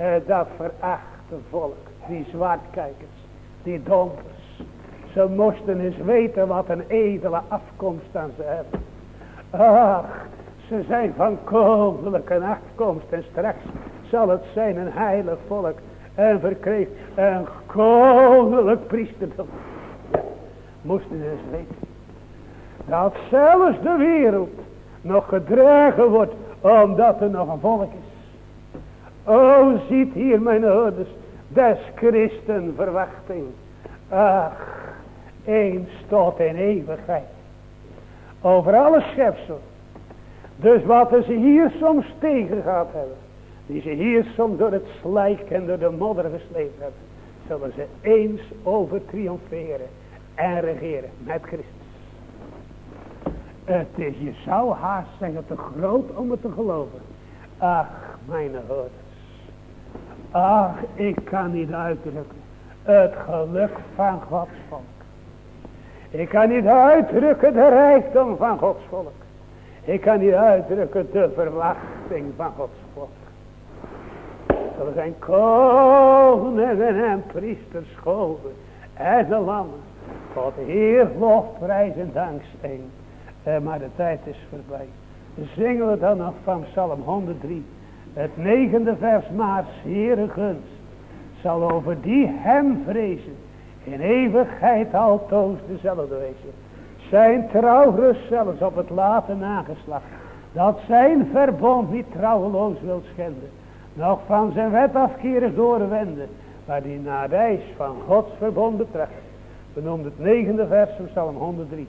Uh, dat verachte volk. Die zwartkijkers. Die dompers. Ze moesten eens weten wat een edele afkomst aan ze hebben. Ach, ze zijn van koninklijke afkomst. En straks zal het zijn een heilig volk. En verkreeg een koninklijk priesterdom. Moesten eens weten dat zelfs de wereld nog gedragen wordt omdat er nog een volk is. O, ziet hier mijn ouders, des christen verwachting. Ach, eens tot in eeuwigheid. Over alle schepsel. Dus wat ze hier soms tegen gehad hebben. Die ze hier soms door het slijk en door de modder gesleept hebben. Zullen ze eens over triomferen en regeren met Christus. Het is, je zou haast zeggen, te groot om het te geloven. Ach, mijn hoorders. Ach, ik kan niet uitdrukken. Het geluk van Gods volk. Ik kan niet uitdrukken de rijkdom van Gods volk. Ik kan niet uitdrukken de verwachting van Gods volk. Er zijn koningen en priesters, schoven en de lammen. God Heer, lof, prijs en dankstelling. Eh, maar de tijd is voorbij. Zingen we dan nog van Psalm 103. Het negende vers. Maar Heere gunst zal over die hem vrezen. In eeuwigheid altoos dezelfde wezen. Zijn trouw rust zelfs op het late nageslacht. Dat zijn verbond niet trouweloos wil schenden. Nog van zijn wet afkeren doorwenden. Maar die naar reis van Gods verbond betreft. We het negende vers van Psalm 103.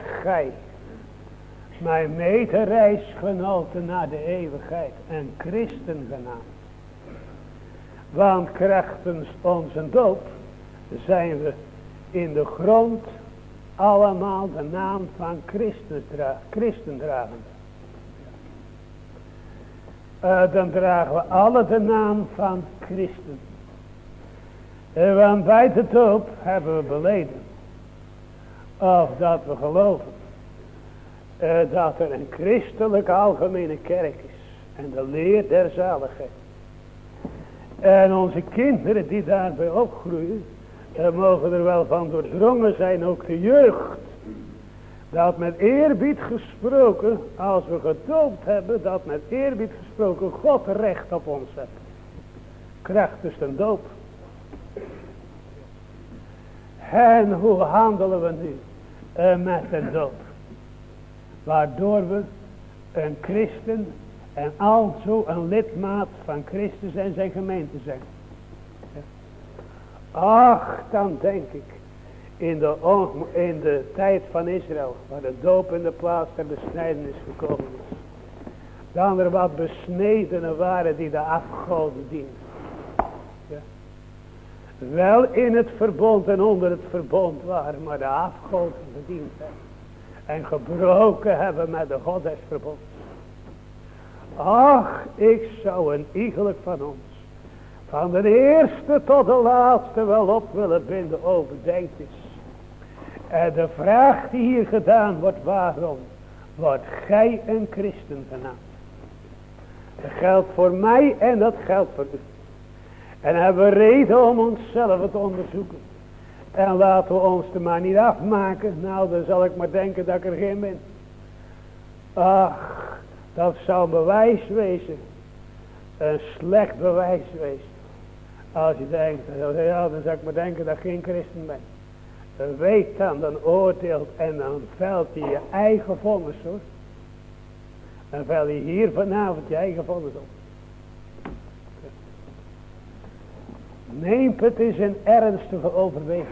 Wordt gij mijn medereisgenoten naar de eeuwigheid en christen genaamd? Want krachtens onze doop zijn we in de grond allemaal de naam van christen dragen. Uh, dan dragen we alle de naam van Christen. Uh, want bij de doop hebben we beleden. Of dat we geloven. Uh, dat er een christelijke algemene kerk is. En de leer der zaligheid. En onze kinderen die daarbij opgroeien. Uh, mogen er wel van doordrongen zijn. Ook de jeugd. Dat met eerbied gesproken. Als we gedoopt hebben. Dat met eerbied gesproken God recht op ons heeft. Kracht is een doop. En hoe handelen we nu met de doop? Waardoor we een christen en alzo een lidmaat van Christus en zijn gemeente zijn. Ach, dan denk ik in de, in de tijd van Israël, waar de doop in de plaats der besnijdenis gekomen is. Dan er wat besnedenen waren die de afgoden dienen. Wel in het verbond en onder het verbond waren, maar de afgoden gediend hebben. En gebroken hebben met de God des. Ach, ik zou een iegelijk van ons. Van de eerste tot de laatste wel op willen binden overdenkt is. En de vraag die hier gedaan wordt, waarom wordt gij een christen genaamd? Dat geldt voor mij en dat geldt voor u. En hebben we reden om onszelf te onderzoeken. En laten we ons er maar niet afmaken. Nou, dan zal ik maar denken dat ik er geen ben. Ach, dat zou een bewijs wezen. Een slecht bewijs wezen. Als je denkt, ja, dan zou ik maar denken dat ik geen christen ben. Weet dan, dan oordeelt en dan velt je je eigen vonnis hoor. Dan vel je hier vanavond je eigen vonnis op. Neem het is een ernstige overweging.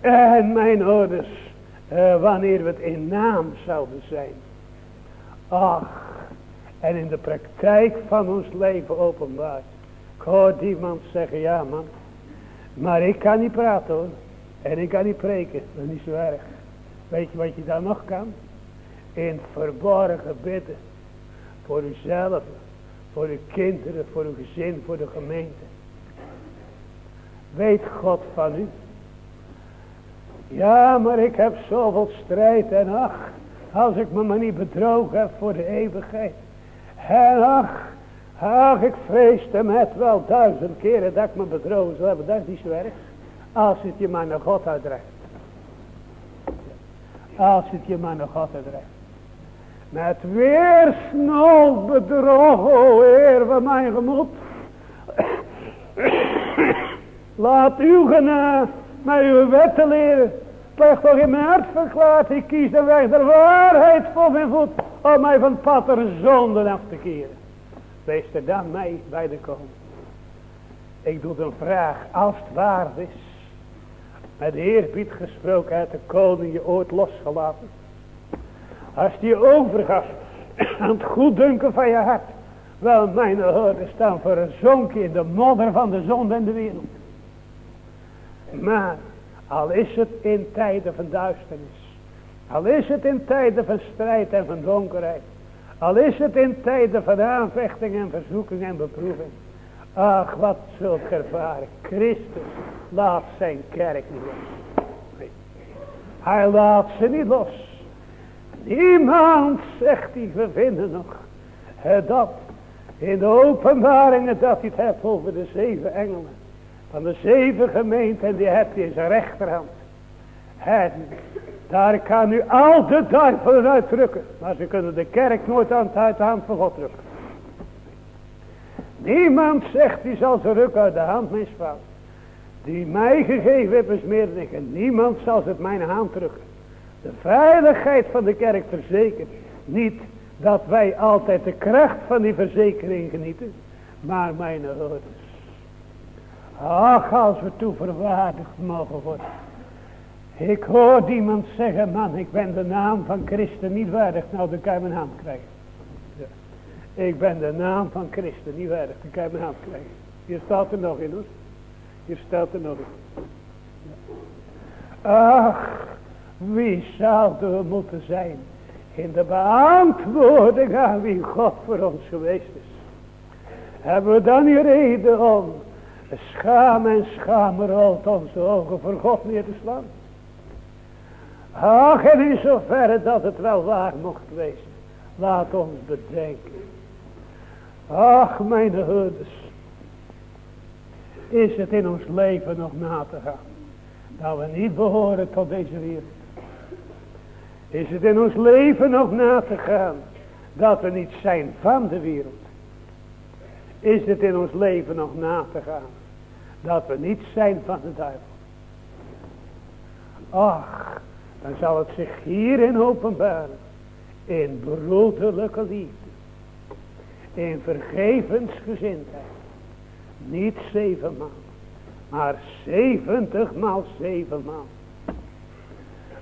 En mijn ouders, uh, wanneer we het in naam zouden zijn. Ach, en in de praktijk van ons leven openbaar. Ik hoor iemand zeggen, ja man, maar ik kan niet praten hoor. En ik kan niet preken, dat is niet zo erg. Weet je wat je dan nog kan? In verborgen bidden. Voor uzelf, voor uw kinderen, voor uw gezin, voor de gemeente. Weet God van u? Ja, maar ik heb zoveel strijd en ach, als ik me maar niet bedrogen heb voor de eeuwigheid. En ach, ach, ik vreesde met wel duizend keren dat ik me bedrogen zou hebben. Dat is niet zo erg. Als het je maar naar God uitrecht. Als het je maar naar God uitrecht. Met weersnood bedrog, o Heer van mijn gemoed. Laat uw genade mij uw wetten leren. Pleeg toch in mijn hart verklaard. Ik kies de weg der waarheid voor mijn voet. Om mij van pad der zonden af te keren. Wees er dan mij bij de komen. Ik doe een vraag. Als het waar is. Met eerbied gesproken uit de koning je ooit losgelaten. Als die overgaf aan het goeddunken van je hart. Wel, mijn hoorden staan voor een zonkje in de modder van de zon en de wereld. Maar, al is het in tijden van duisternis. Al is het in tijden van strijd en van donkerheid. Al is het in tijden van aanvechting en verzoeking en beproeving. Ach, wat zult ervaren. Christus laat zijn kerk niet los. Hij laat ze niet los. Niemand zegt die we vinden nog dat in de openbaringen dat hij het hebt over de zeven engelen. Van de zeven gemeenten en die hebt hij in zijn rechterhand. En daar kan u al de duivelen uitdrukken. Maar ze kunnen de kerk nooit aan uit de hand van God drukken. Niemand zegt die zal ze ruk uit de hand misvallen. Die mij gegeven heeft is. En niemand zal ze mijn hand drukken de veiligheid van de kerk verzekert. Niet dat wij altijd de kracht van die verzekering genieten. Maar mijn ouders. Ach, als we toe verwaardigd mogen worden. Ik hoor iemand zeggen, man, ik ben de naam van Christen niet waardig. Nou, dan kan je mijn krijgen. Ja. Ik ben de naam van Christen niet waardig. Dan kan je mijn hand krijgen. Hier staat er nog in hoor. Hier staat er nog in. Ach, wie zouden we moeten zijn in de beantwoording aan wie God voor ons geweest is. Hebben we dan niet reden om schaam en schaam rolt onze ogen voor God neer te slaan? Ach, en in zoverre dat het wel waar mocht wezen. Laat ons bedenken. Ach, mijn herders. Is het in ons leven nog na te gaan. Dat we niet behoren tot deze wereld. Is het in ons leven nog na te gaan. Dat we niet zijn van de wereld. Is het in ons leven nog na te gaan. Dat we niet zijn van de duivel. Ach, dan zal het zich hierin openbaren. In broederlijke liefde. In vergevensgezindheid. Niet zeven maal. Maar zeventig maal zeven maal.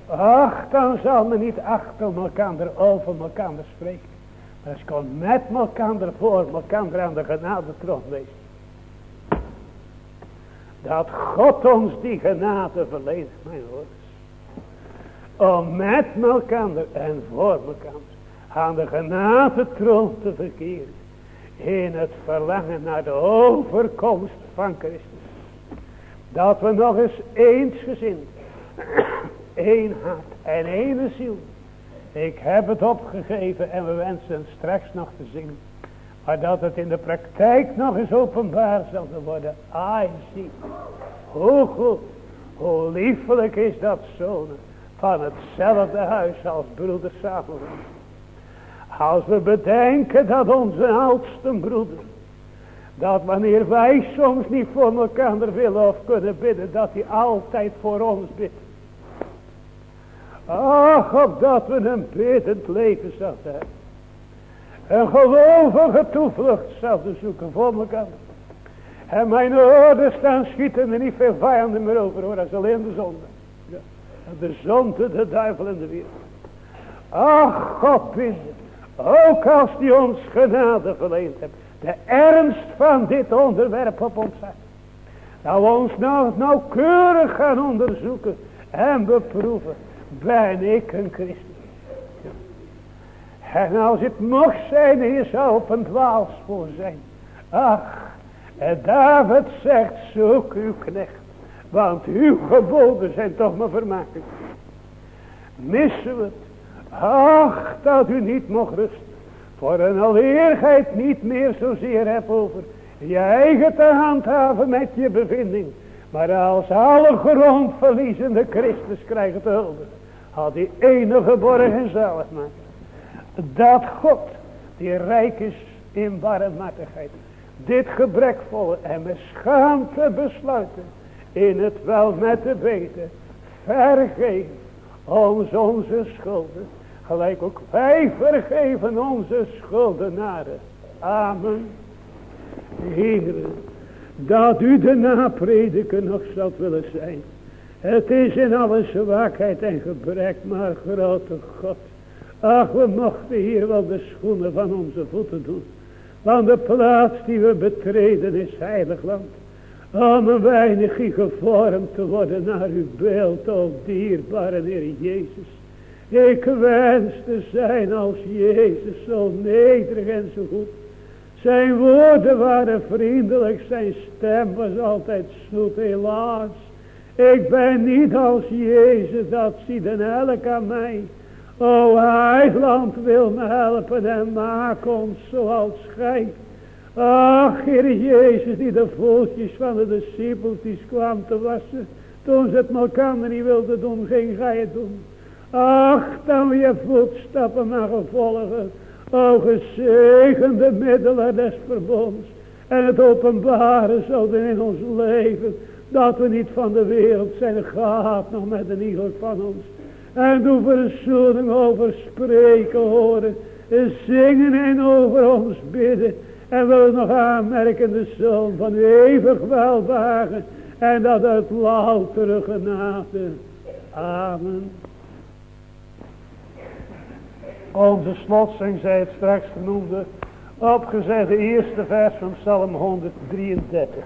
Ach, dan zal men niet achter elkaar over elkaar spreken. Maar ze kon met elkaar voor elkaar aan de genade troon wezen. Dat God ons die genade verleent, mijn woorders. Om met elkaar en voor elkaar aan de genade troon te verkeren. In het verlangen naar de overkomst van Christus. Dat we nog eens eensgezind één hart en één ziel. Ik heb het opgegeven en we wensen straks nog te zingen. Maar dat het in de praktijk nog eens openbaar zal worden. Ai, zie. Hoe goed, hoe liefelijk is dat zonen van hetzelfde huis als broeders samen. Als we bedenken dat onze oudste broeder, dat wanneer wij soms niet voor elkaar willen of kunnen bidden, dat hij altijd voor ons bidt. Ach, opdat we een biddend leven zouden hebben. Een gelovige toevlucht zouden zoeken voor elkaar. En mijn oren staan schieten er niet veel vijanden meer over hoor. Dat is alleen de zonde. Ja. De zonde, de duivel en de wereld. Ach, God binden. Ook als die ons genade verleend hebt. De ernst van dit onderwerp op ons zet. Dat we ons nou nauwkeurig gaan onderzoeken en beproeven ben ik een christen. En als het mocht zijn, je zou op een dwaalspoor zijn. Ach, en David zegt, zoek uw knecht. Want uw geboden zijn toch maar vermakelijk. Missen we het. Ach, dat u niet mocht rusten. Voor een alleerheid niet meer zozeer hebt over je eigen te handhaven met je bevinding. Maar als alle grondverliezende Christus krijgen te hulde had die enige geborgen zelf maken. Dat God, die rijk is in barmhartigheid, dit gebrekvolle en met schaamte besluiten, in het wel met de weten, vergeven ons onze schulden, gelijk ook wij vergeven onze schuldenaren. Amen. Heren, dat u de naprediker nog zult willen zijn. Het is in alle zwakheid en gebrek, maar grote God. Ach, we mochten hier wel de schoenen van onze voeten doen. Want de plaats die we betreden is heilig land. Om een weinig gevormd te worden naar uw beeld, o dierbare Heer Jezus. Ik wens te zijn als Jezus, zo nederig en zo goed. Zijn woorden waren vriendelijk, zijn stem was altijd zoet, helaas. Ik ben niet als Jezus, dat ziet een elk aan mij. O heiland wil me helpen en maak ons zoals gij. Ach, Heer Jezus, die de voetjes van de discipeltjes kwam te wassen. Toen ze het elkaar niet wilden doen, ging gij het doen. Ach, dan je voetstappen mag volgen. O gezegende middelen des verbonds. En het openbaren zouden in ons leven. Dat we niet van de wereld zijn gehad nog met een ieder van ons. En doe verzoening over spreken horen. En zingen en over ons bidden. En we nog aanmerken de zoon van eeuwig welwagen. En dat uit loutere genade. Amen. Onze slotzing, zij het straks genoemde, opgezette eerste vers van Psalm 133.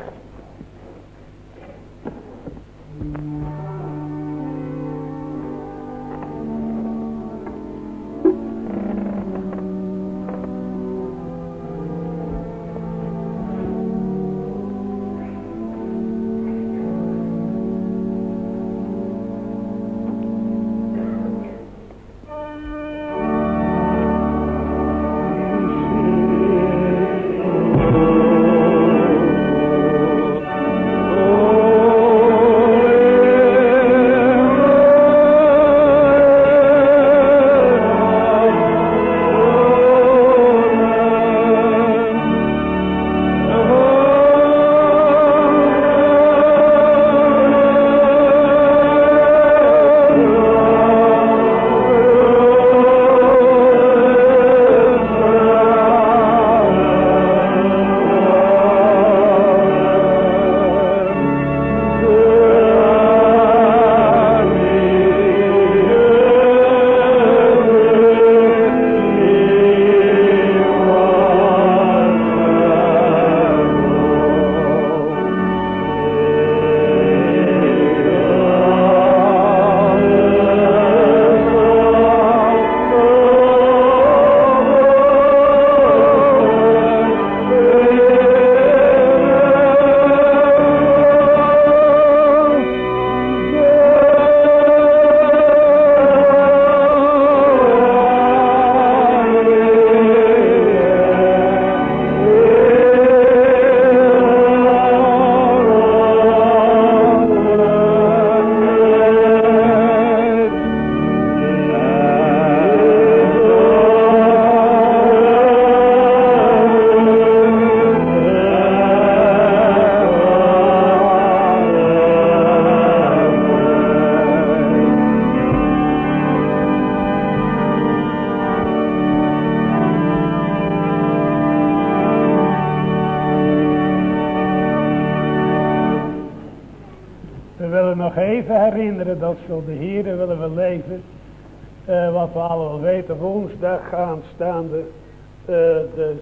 Aanstaande uh, de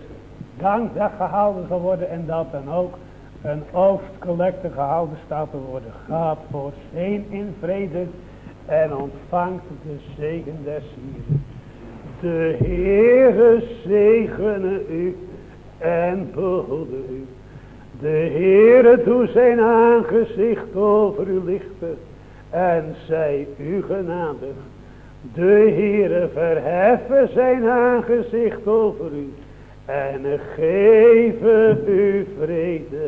dankdag gehouden zal worden. En dat dan ook een oogstcollecte gehouden staat te worden. Gaat voor zeen in vrede en ontvangt de zegen des Heeren. De Heere zegene u en behoede u. De Heere doet zijn aangezicht over u lichten en zij u genadig. De Heere verheffen zijn aangezicht over u en geven u vrede.